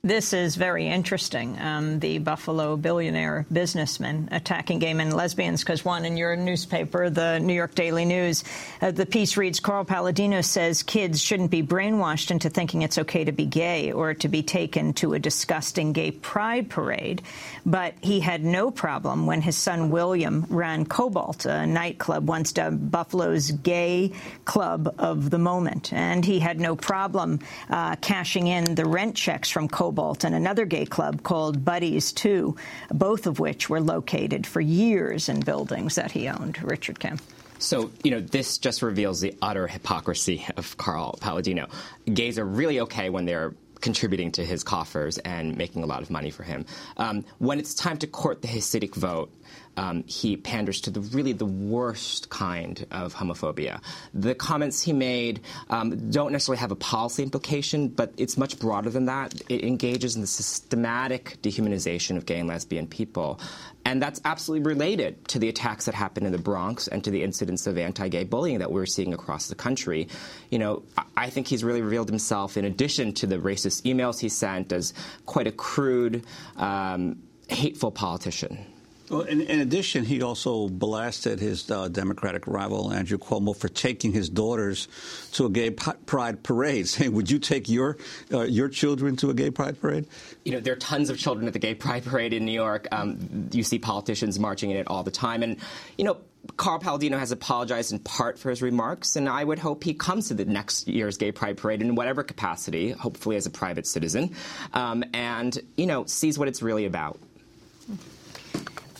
K: This is very interesting. Um, the Buffalo billionaire businessman attacking gay men and lesbians because one in your newspaper, the New York Daily News, uh, the piece reads, Carl Paladino says kids shouldn't be brainwashed into thinking it's okay to be gay or to be taken to a disgusting gay pride parade. But he had no problem when his son William ran Cobalt, a nightclub once dubbed Buffalo's gay club of the moment. And he had no problem uh, cashing in the rent checks from Cobalt Cobalt and another gay club called Buddies 2, both of which were located for years in buildings that he owned. Richard Kim.
N: So, you know, this just reveals the utter hypocrisy of Carl Paladino. Gays are really okay when they're contributing to his coffers and making a lot of money for him. Um, when it's time to court the Hasidic vote, um, he panders to the really the worst kind of homophobia. The comments he made um, don't necessarily have a policy implication, but it's much broader than that. It engages in the systematic dehumanization of gay and lesbian people. And that's absolutely related to the attacks that happened in the Bronx and to the incidents of anti-gay bullying that we're seeing across the country. You know, I think he's really revealed himself, in addition to the racist emails he sent, as quite a crude, um, hateful politician.
M: Well, in, in, addition, he also blasted his uh, Democratic rival Andrew Cuomo for taking his daughters to a gay pride parade, saying, "Would you take your uh, your children to a gay pride parade?"
N: You know, there are tons of children at the gay pride parade in New York. Um, you see politicians marching in it all the time, and you know, Carl Paladino has apologized in part for his remarks, and I would hope he comes to the next year's Gay Pride Parade in whatever capacity, hopefully as a private citizen, um, and you know sees what it's really about.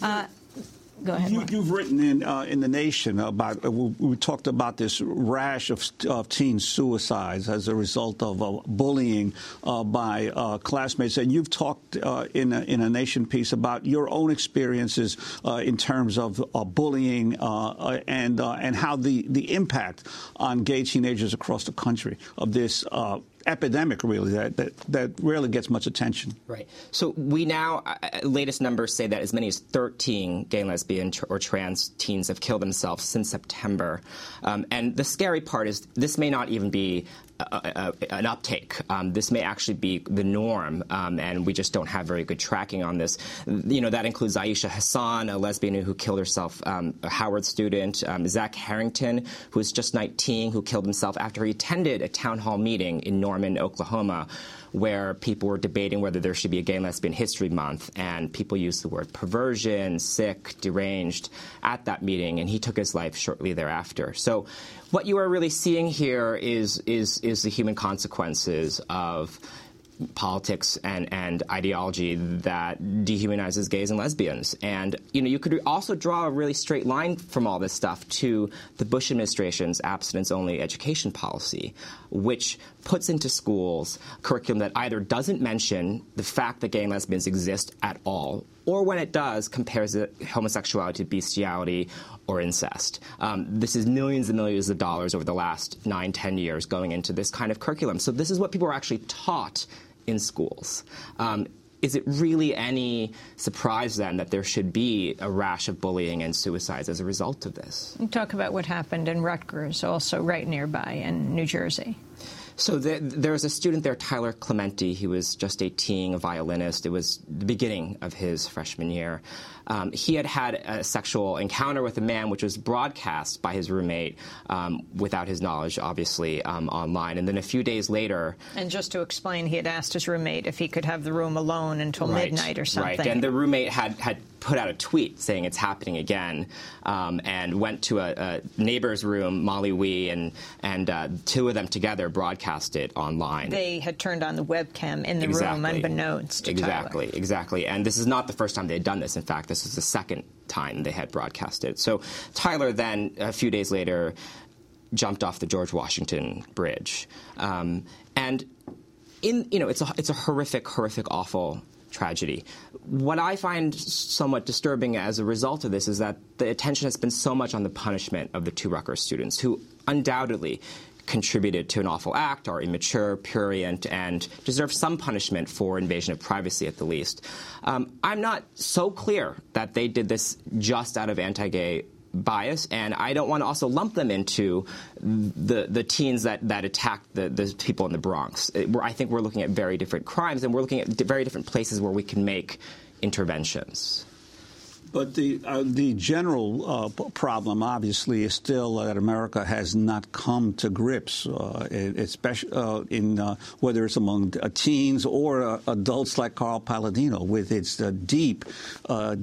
K: Uh, Go ahead.
M: You, have written in uh, in the Nation about uh, we, we, talked about this rash of, of teen suicides as a result of uh, bullying uh, by uh, classmates, and you've talked uh, in a, in a Nation piece about your own experiences in terms of bullying and and how the the impact on gay teenagers across the country of this epidemic, really, that, that, that rarely gets much attention.
N: Right. So we now, uh, latest numbers say that as many as 13 gay, lesbian, tr- or trans teens have killed themselves since September. Um, and the scary part is this may not even be a, a, an uptake. Um, this may actually be the norm, um, and we just don't have very good tracking on this. You know, that includes Aisha Hassan, a lesbian who killed herself, um, a Howard student, um, Zach Harrington, who was just 19, who killed himself after he attended a town hall meeting in Norman, Oklahoma where people were debating whether there should be a gay and lesbian history month, and people used the word perversion, sick, deranged at that meeting, and he took his life shortly thereafter. So, what you are really seeing here is is is the human consequences of politics and, and ideology that dehumanizes gays and lesbians. And you know, you could also draw a really straight line from all this stuff to the Bush administration's abstinence-only education policy, which puts into schools curriculum that either doesn't mention the fact that gay and lesbians exist at all, or when it does, compares homosexuality to bestiality or incest. Um, this is millions and millions of dollars over the last nine, ten years going into this kind of curriculum. So this is what people are actually taught in schools. Um, is it really any surprise then that there should be a rash of bullying and suicides as a result of this?
K: Talk about what happened in Rutgers, also right nearby in New Jersey.
N: So the, there was a student there, Tyler Clementi. He was just 18, a violinist. It was the beginning of his freshman year. Um, he had had a sexual encounter with a man, which was broadcast by his roommate um, without his knowledge, obviously, um, online. And then a few days later.
K: And just to explain, he had asked his roommate if he could have the room alone until right, midnight or something.
N: Right. And the roommate had, had put out a tweet saying it's happening again, um, and went to a, a, neighbor's room, Molly Wei, and and uh, two of them together broadcast it online.
K: They had turned on the webcam in the
N: exactly.
K: room, unbeknownst to
N: Exactly,
K: Tyler.
N: exactly. And this is not the first time they had done this. In fact, this is the second time they had broadcast it. So Tyler then, a few days later, jumped off the George Washington Bridge, um, and in you know it's a it's a horrific, horrific, awful tragedy. What I find somewhat disturbing as a result of this is that the attention has been so much on the punishment of the two Rutgers students, who undoubtedly contributed to an awful act, are immature, prurient, and deserve some punishment for invasion of privacy at the least. Um, I'm not so clear that they did this just out of anti gay bias, and I don't want to also lump them into the the teens that that attacked the, the people in the Bronx. I think we're looking at very different crimes, and we're looking at very different places where we can make interventions.
M: But the uh, the general uh, problem, obviously, is still that America has not come to grips, uh, especially uh, in uh, whether it's among uh, teens or adults like Carl Paladino, with its deep,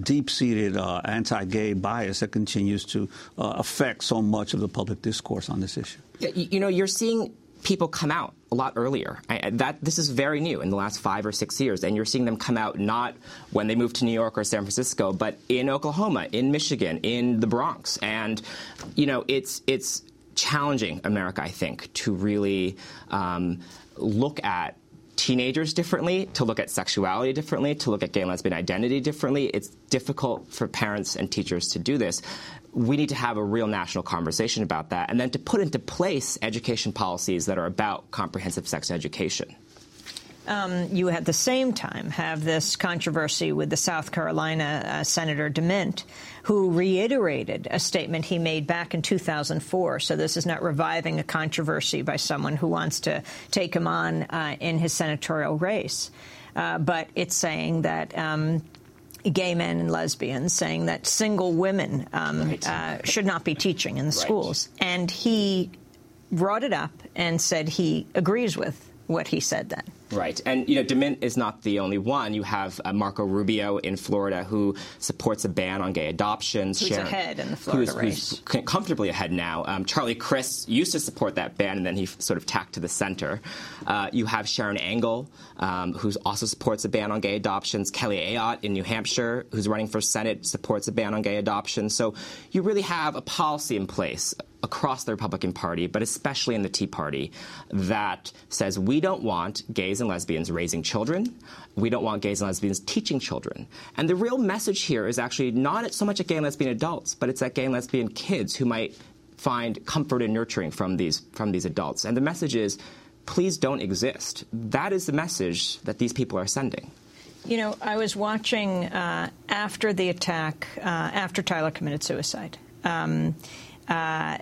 M: deep-seated anti-gay bias that continues to affect so much of the public discourse on this issue.
N: You know, you're seeing people come out a lot earlier. I, that this is very new in the last five or six years, and you're seeing them come out not when they move to New York or San Francisco, but in Oklahoma, in Michigan, in the Bronx, and you know it's it's challenging America, I think, to really um, look at teenagers differently, to look at sexuality differently, to look at gay and lesbian identity differently. It's difficult for parents and teachers to do this we need to have a real national conversation about that, and then to put into place education policies that are about comprehensive sex education.
K: Um, you at the same time have this controversy with the South Carolina uh, Senator DeMint, who reiterated a statement he made back in 2004. So this is not reviving a controversy by someone who wants to take him on uh, in his senatorial race. Uh, but it's saying that um, gay men and lesbians, saying that single women um, right. uh, should not be teaching in the right. schools. And he brought it up and said he agrees with what he said then.
N: Right. And, you know, DeMint is not the only one. You have uh, Marco Rubio in Florida who supports a ban on gay adoptions.
K: Who's
N: Sharon,
K: ahead in the Florida
N: who's,
K: race.
N: Who's comfortably ahead now. Um, Charlie Crist used to support that ban, and then he sort of tacked to the center. Uh, you have Sharron Angle, um, who also supports a ban on gay adoptions. Kelly Ayotte in New Hampshire, who's running for Senate, supports a ban on gay adoptions. So you really have a policy in place across the Republican Party, but especially in the Tea Party, that says we don't want gays and lesbians raising children. We don't want gays and lesbians teaching children. And the real message here is actually not so much at gay and lesbian adults, but it's at gay and lesbian kids who might find comfort and nurturing from these from these adults. And the message is please don't exist. That is the message that these people are sending.
K: You know, I was watching uh, after the attack, uh, after Tyler committed suicide. Um, uh,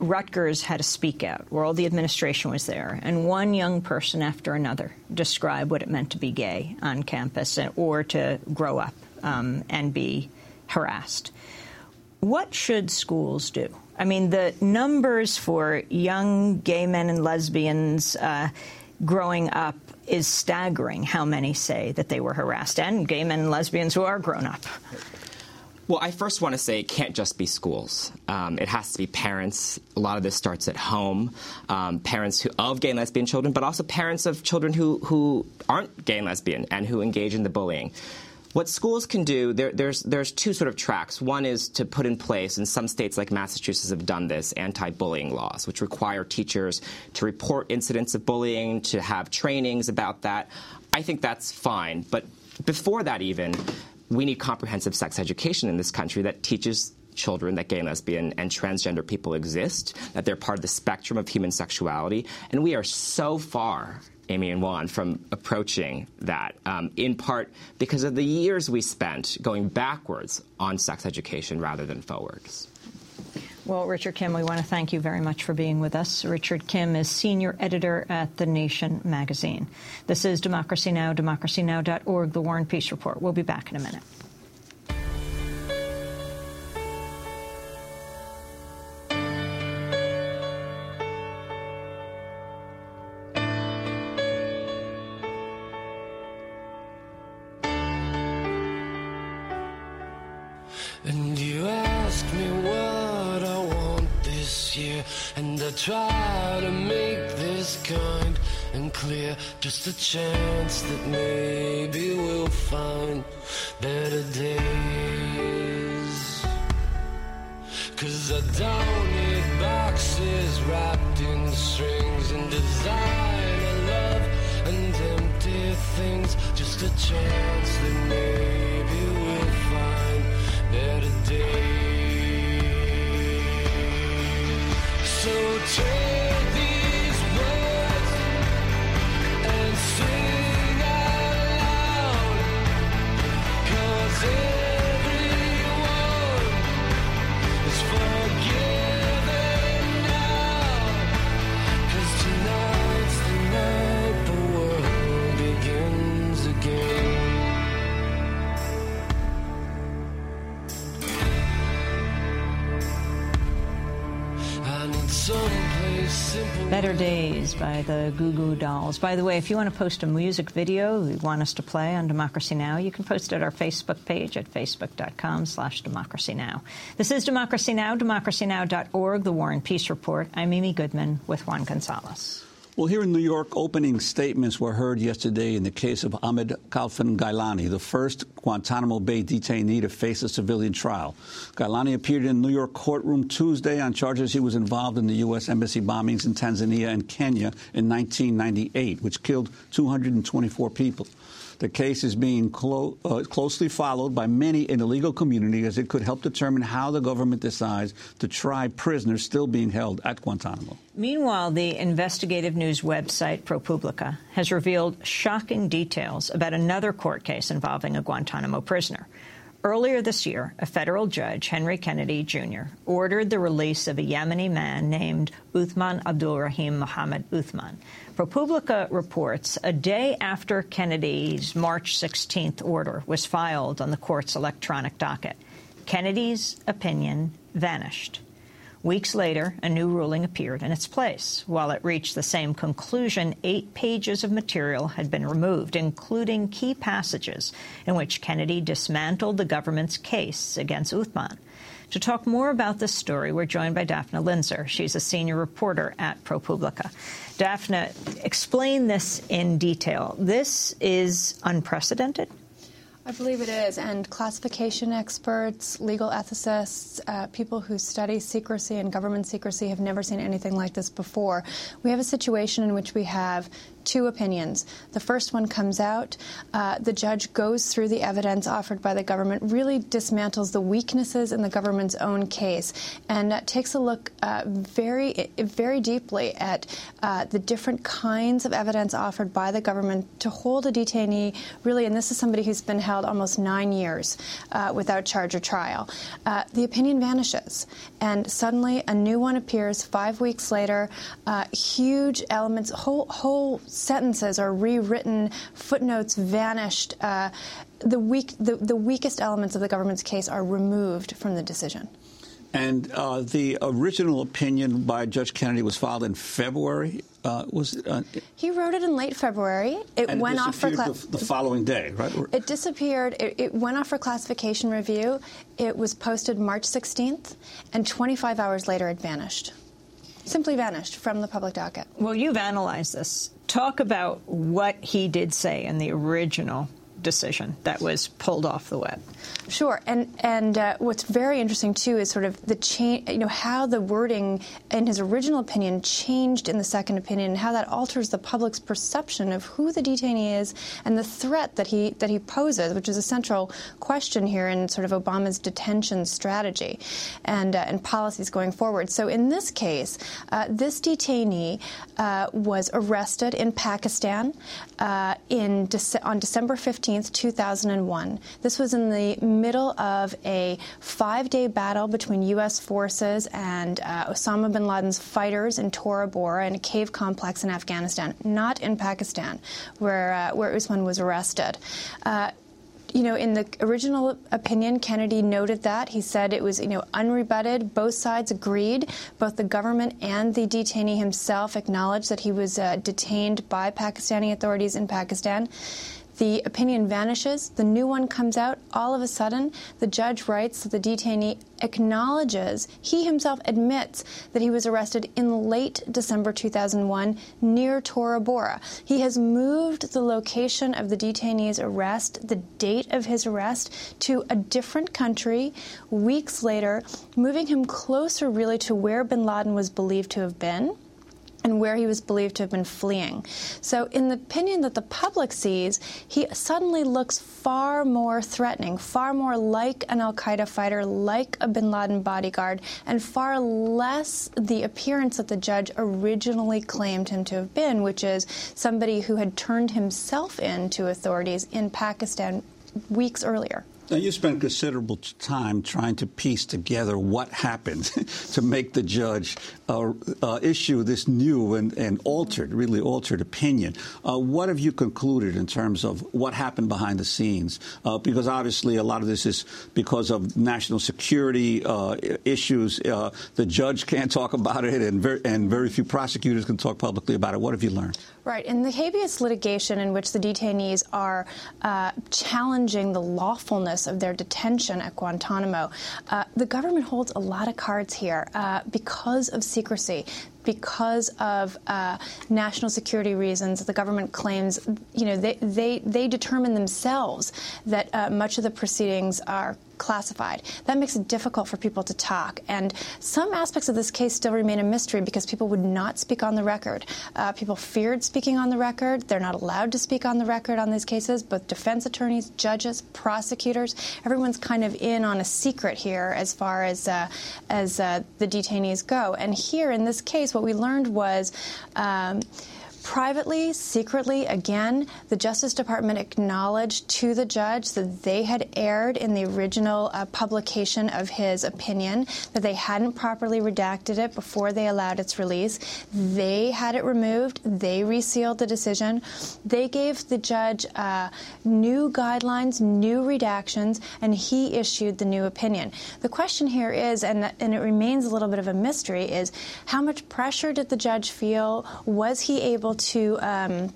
K: Rutgers had a speak out where all the administration was there, and one young person after another described what it meant to be gay on campus or to grow up um, and be harassed. What should schools do? I mean, the numbers for young gay men and lesbians uh, growing up is staggering how many say that they were harassed, and gay men and lesbians who are grown up.
N: Well, I first want to say it can't just be schools. Um, it has to be parents. A lot of this starts at home. Um, parents who, of gay and lesbian children, but also parents of children who, who aren't gay and lesbian and who engage in the bullying. What schools can do, there, there's, there's two sort of tracks. One is to put in place, and some states like Massachusetts have done this, anti-bullying laws, which require teachers to report incidents of bullying, to have trainings about that. I think that's fine. But before that even, we need comprehensive sex education in this country that teaches children that gay lesbian and transgender people exist, that they're part of the spectrum of human sexuality. And we are so far, Amy and Juan, from approaching that, um, in part because of the years we spent going backwards on sex education rather than forwards.
K: Well, Richard Kim, we want to thank you very much for being with us. Richard Kim is senior editor at The Nation magazine. This is Democracy Now!, democracynow.org, The War and Peace Report. We'll be back in a minute.
P: Try to make this kind and clear. Just a chance that maybe we'll find better days. Cause I don't need boxes wrapped in strings and design a love and empty things. Just a chance that maybe we'll So
K: Better Days by the Goo Goo Dolls. By the way, if you want to post a music video you want us to play on Democracy Now!, you can post it at our Facebook page at facebook.com slash democracy now. This is Democracy Now!, democracynow.org, The War and Peace Report. I'm Amy Goodman with Juan Gonzalez.
M: Well, here in New York, opening statements were heard yesterday in the case of Ahmed Khalfan Ghailani, the first Guantanamo Bay detainee to face a civilian trial. Ghailani appeared in a New York courtroom Tuesday on charges he was involved in the U.S. Embassy bombings in Tanzania and Kenya in 1998, which killed 224 people. The case is being clo- uh, closely followed by many in the legal community as it could help determine how the government decides to try prisoners still being held at Guantanamo.
K: Meanwhile, the investigative news website ProPublica has revealed shocking details about another court case involving a Guantanamo prisoner. Earlier this year, a federal judge, Henry Kennedy Jr., ordered the release of a Yemeni man named Uthman Abdul Rahim Mohammed Uthman. ProPublica reports a day after Kennedy's March 16th order was filed on the court's electronic docket, Kennedy's opinion vanished. Weeks later, a new ruling appeared in its place. While it reached the same conclusion, eight pages of material had been removed, including key passages in which Kennedy dismantled the government's case against Uthman. To talk more about this story, we're joined by Dafna Linzer. She's a senior reporter at ProPublica. Daphne, explain this in detail. This is unprecedented.
Q: I believe it is. And classification experts, legal ethicists, uh, people who study secrecy and government secrecy have never seen anything like this before. We have a situation in which we have two opinions. The first one comes out. Uh, the judge goes through the evidence offered by the government, really dismantles the weaknesses in the government's own case, and uh, takes a look uh, very, very deeply at uh, the different kinds of evidence offered by the government to hold a detainee. Really, and this is somebody who's been held almost nine years uh, without charge or trial. Uh, the opinion vanishes, and suddenly a new one appears five weeks later. huge elements, whole whole sentences are rewritten, footnotes vanished. Uh, the, weak, the, the weakest elements of the government's case are removed from the decision.
M: And uh, the original opinion by Judge Kennedy was filed in February. Uh, was uh,
Q: he wrote it in late February? It went
M: it
Q: off for
M: cla- the, the, following day, right?
Q: It disappeared. It, it, went off for classification review. It was posted March 16th, and 25 hours later, it vanished. Simply vanished from the public docket.
K: Well, you've analyzed this talk about what he did say in the original decision that was pulled off the web.
Q: Sure, and and uh, what's very interesting too is sort of the change, you know, how the wording in his original opinion changed in the second opinion, and how that alters the public's perception of who the detainee is and the threat that he that he poses, which is a central question here in sort of Obama's detention strategy and uh, and policies going forward. So in this case, uh, this detainee uh, was arrested in Pakistan uh, in on December 15th, 2001. This was in the middle of a five day battle between U.S. forces and uh, Osama bin Laden's fighters in Tora Bora in a cave complex in Afghanistan, not in Pakistan, where, uh, where Usman was arrested uh, you know, in the original opinion, Kennedy noted that. He said it was, you know, unrebutted. Both sides agreed. Both the government and the detainee himself acknowledged that he was uh, detained by Pakistani authorities in Pakistan. The opinion vanishes, the new one comes out. All of a sudden, the judge writes that the detainee acknowledges, he himself admits that he was arrested in late December 2001 near Tora Bora. He has moved the location of the detainee's arrest, the date of his arrest, to a different country weeks later, moving him closer really to where bin Laden was believed to have been and where he was believed to have been fleeing. So, in the opinion that the public sees, he suddenly looks far more threatening, far more like an Al Qaeda fighter, like a bin Laden bodyguard, and far less the appearance that the judge originally claimed him to have been, which is somebody who had turned himself in to authorities in Pakistan weeks earlier.
M: Now, you spent considerable time trying to piece together what happened to make the judge uh, uh, issue this new and, and, altered, really altered opinion. Uh, what have you concluded in terms of what happened behind the scenes? Uh, because obviously, a lot of this is because of national security uh, issues. Uh, the judge can't talk about it, and very, and very few prosecutors can talk publicly about it. What have you learned?
Q: Right. In the habeas litigation in which the detainees are challenging the lawfulness of their detention at Guantanamo, uh, the government holds a lot of cards here uh, because of secrecy because of uh, national security reasons, the government claims, you know, they, they, they determine themselves that uh, much of the proceedings are classified. That makes it difficult for people to talk. And some aspects of this case still remain a mystery because people would not speak on the record. Uh, people feared speaking on the record. They're not allowed to speak on the record on these cases. Both defense attorneys, judges, prosecutors, everyone's kind of in on a secret here as far as uh, as uh, the detainees go. And here in this case, what we learned was. Um, Privately, secretly, again, the Justice Department acknowledged to the judge that they had erred in the original uh, publication of his opinion, that they hadn't properly redacted it before they allowed its release. They had it removed. They resealed the decision. They gave the judge uh, new guidelines, new redactions, and he issued the new opinion. The question here is, and, and it remains a little bit of a mystery, is how much pressure did the judge feel? Was he able to um,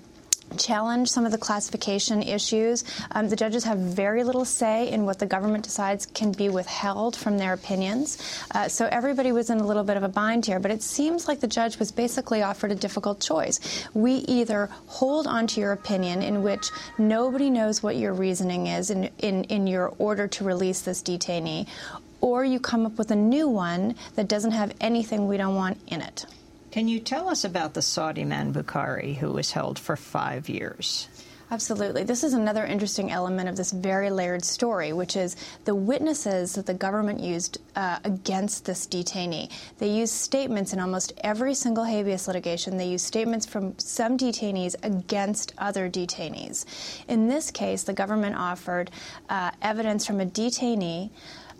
Q: challenge some of the classification issues. Um, the judges have very little say in what the government decides can be withheld from their opinions. Uh, so everybody was in a little bit of a bind here, but it seems like the judge was basically offered a difficult choice. We either hold on to your opinion in which nobody knows what your reasoning is in, in, in your order to release this detainee, or you come up with a new one that doesn't have anything we don't want in it.
K: Can you tell us about the Saudi man Bukhari, who was held for five years?
Q: Absolutely. This is another interesting element of this very layered story, which is the witnesses that the government used uh, against this detainee. They used statements in almost every single habeas litigation. They used statements from some detainees against other detainees. In this case, the government offered uh, evidence from a detainee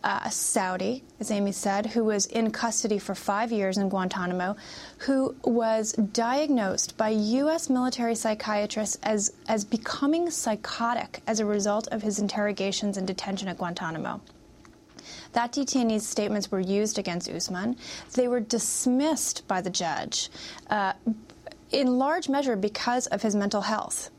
Q: uh, a Saudi, as Amy said, who was in custody for five years in Guantanamo, who was diagnosed by U.S. military psychiatrists as, as becoming psychotic as a result of his interrogations and detention at Guantanamo. That detainee's statements were used against Usman. They were dismissed by the judge, uh, in large measure because of his mental health.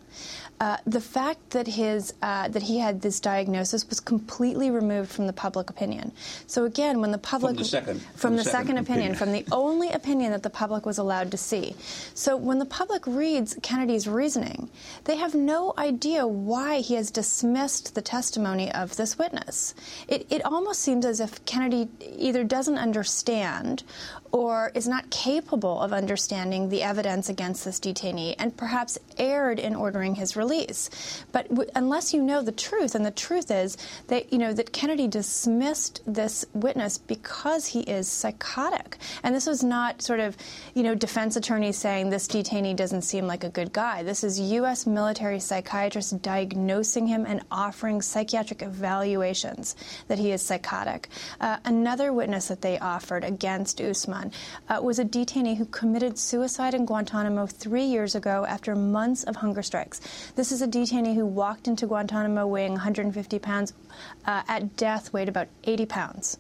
Q: Uh, the fact that his uh, that he had this diagnosis was completely removed from the public opinion. So again, when the public
M: from the second,
Q: from,
M: from
Q: the,
M: the
Q: second,
M: second
Q: opinion,
M: opinion.
Q: from the only opinion that the public was allowed to see. So when the public reads Kennedy's reasoning, they have no idea why he has dismissed the testimony of this witness. It, it almost seems as if Kennedy either doesn't understand or is not capable of understanding the evidence against this detainee and perhaps erred in ordering his release. But w- unless you know the truth, and the truth is that you know that Kennedy dismissed this witness because he is psychotic, and this was not sort of you know defense attorneys saying this detainee doesn't seem like a good guy. This is U.S. military psychiatrists diagnosing him and offering psychiatric evaluations that he is psychotic. Uh, another witness that they offered against Usman uh, was a detainee who committed suicide in Guantanamo three years ago after months of hunger strikes. This is a detainee who walked into Guantanamo weighing 150 pounds, uh, at death weighed about 80 pounds.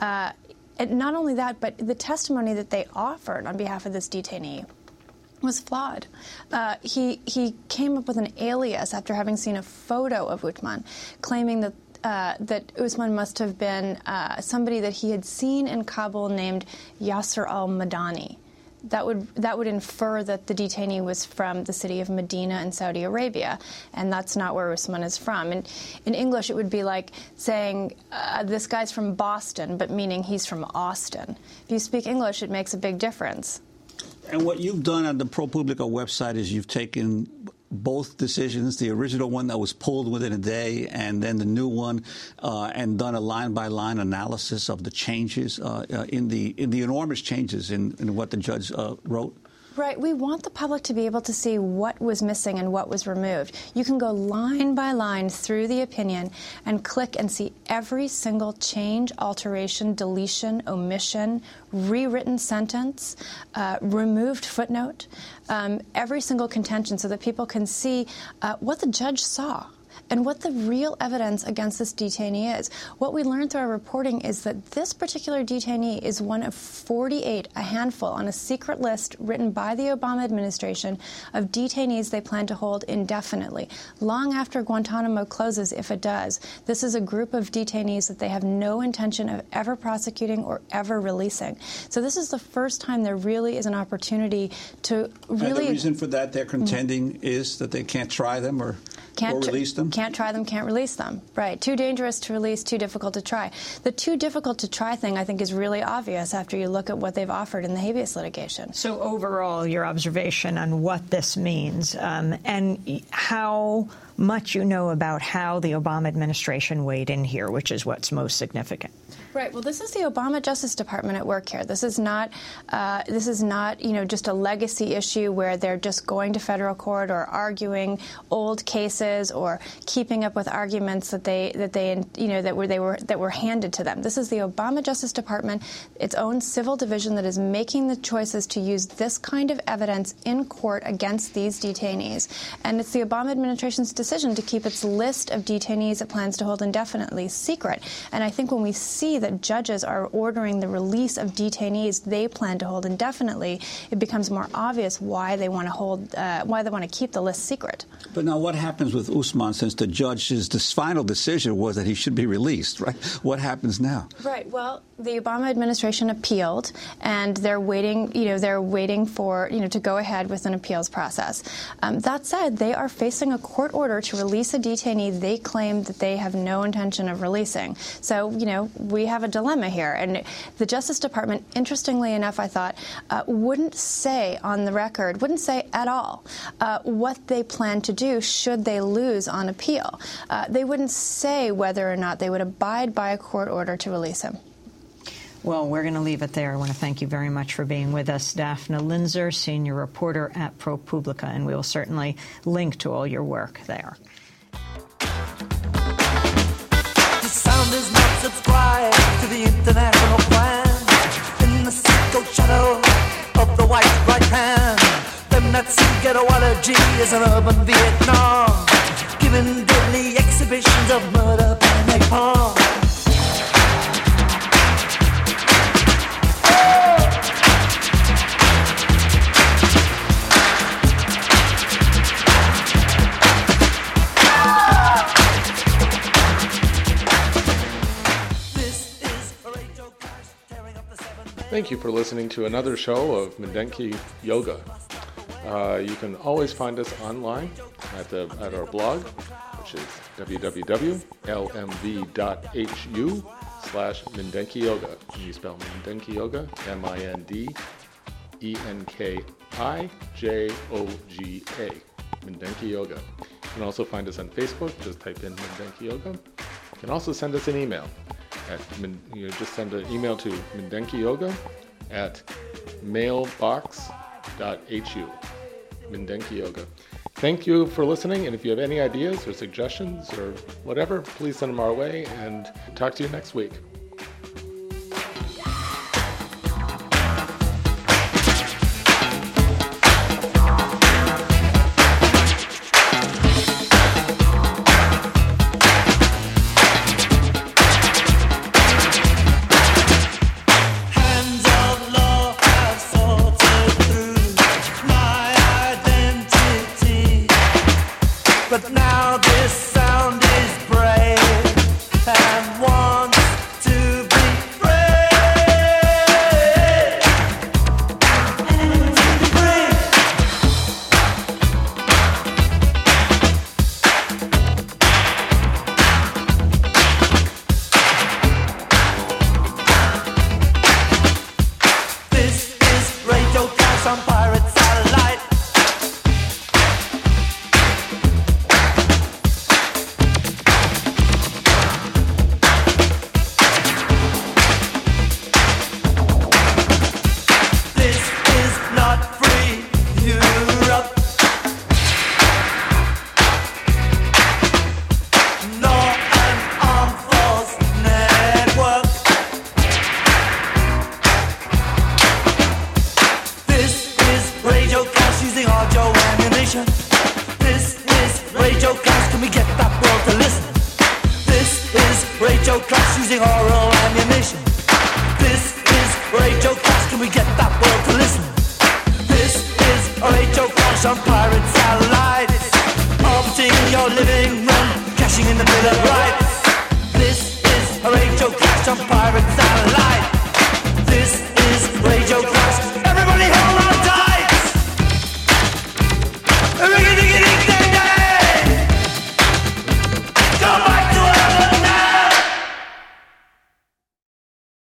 Q: Uh, and not only that, but the testimony that they offered on behalf of this detainee was flawed. Uh, he he came up with an alias after having seen a photo of Uthman, claiming that. Uh, that Usman must have been uh, somebody that he had seen in Kabul named Yasser al Madani. That would that would infer that the detainee was from the city of Medina in Saudi Arabia, and that's not where Usman is from. And in English, it would be like saying uh, this guy's from Boston, but meaning he's from Austin. If you speak English, it makes a big difference.
M: And what you've done on the ProPublica website is you've taken both decisions, the original one that was pulled within a day, and then the new one, uh, and done a line-by-line analysis of the changes uh, uh, in the in the enormous changes in, in what the judge uh, wrote.
Q: Right. We want the public to be able to see what was missing and what was removed. You can go line by line through the opinion and click and see every single change, alteration, deletion, omission, rewritten sentence, uh, removed footnote, um, every single contention so that people can see uh, what the judge saw and what the real evidence against this detainee is. What we learned through our reporting is that this particular detainee is one of 48, a handful, on a secret list written by the Obama administration of detainees they plan to hold indefinitely, long after Guantanamo closes, if it does. This is a group of detainees that they have no intention of ever prosecuting or ever releasing. So this is the first time there really is an opportunity to
M: And
Q: really.
M: the reason for that they're contending is that they can't try them or,
Q: can't
M: or release them.
Q: Can't try them, can't release them. Right. Too dangerous to release, too difficult to try. The too difficult to try thing, I think, is really obvious after you look at what they've offered in the habeas litigation.
K: So, overall, your observation on what this means um, and how much you know about how the Obama administration weighed in here, which is what's most significant.
Q: Right. Well, this is the Obama Justice Department at work here. This is not. Uh, this is not. You know, just a legacy issue where they're just going to federal court or arguing old cases or keeping up with arguments that they that they you know that were they were that were handed to them. This is the Obama Justice Department, its own civil division that is making the choices to use this kind of evidence in court against these detainees. And it's the Obama administration's decision to keep its list of detainees it plans to hold indefinitely secret. And I think when we see that judges are ordering the release of detainees they plan to hold indefinitely, it becomes more obvious why they want to hold, uh, why they want to keep the list secret.
M: But now, what happens with Usman since the judge's final decision was that he should be released, right? What happens now?
Q: Right. Well, the Obama administration appealed, and they're waiting. You know, they're waiting for you know to go ahead with an appeals process. Um, that said, they are facing a court order to release a detainee they claim that they have no intention of releasing. So you know, we have a dilemma here, and the Justice Department, interestingly enough, I thought, uh, wouldn't say on the record, wouldn't say at all uh, what they plan to do should they lose on appeal. Uh, they wouldn't say whether or not they would abide by a court order to release him.
K: Well, we're going to leave it there. I want to thank you very much for being with us, Dafna Linzer, senior reporter at ProPublica, and we will certainly link to all your work there.
C: The an urban Vietnam, giving exhibitions of murder.
A: Thank you for listening to another show of Mindenki Joga. Uh, you can always find us online at, the, at our blog, which is www.lmv.hu slash Mindenki Joga. And you spell Mindenki Joga, M-I-N-D-E-N-K-I-J-O-G-A, Mindenki Joga. You can also find us on Facebook, just type in Mindenki Joga. You can also send us an email at you know, just send an email to mindenkijoga at mailbox.hu. Mindenki Joga. Thank you for listening, and if you have any ideas or suggestions or whatever, please send them our way, and talk to you next week.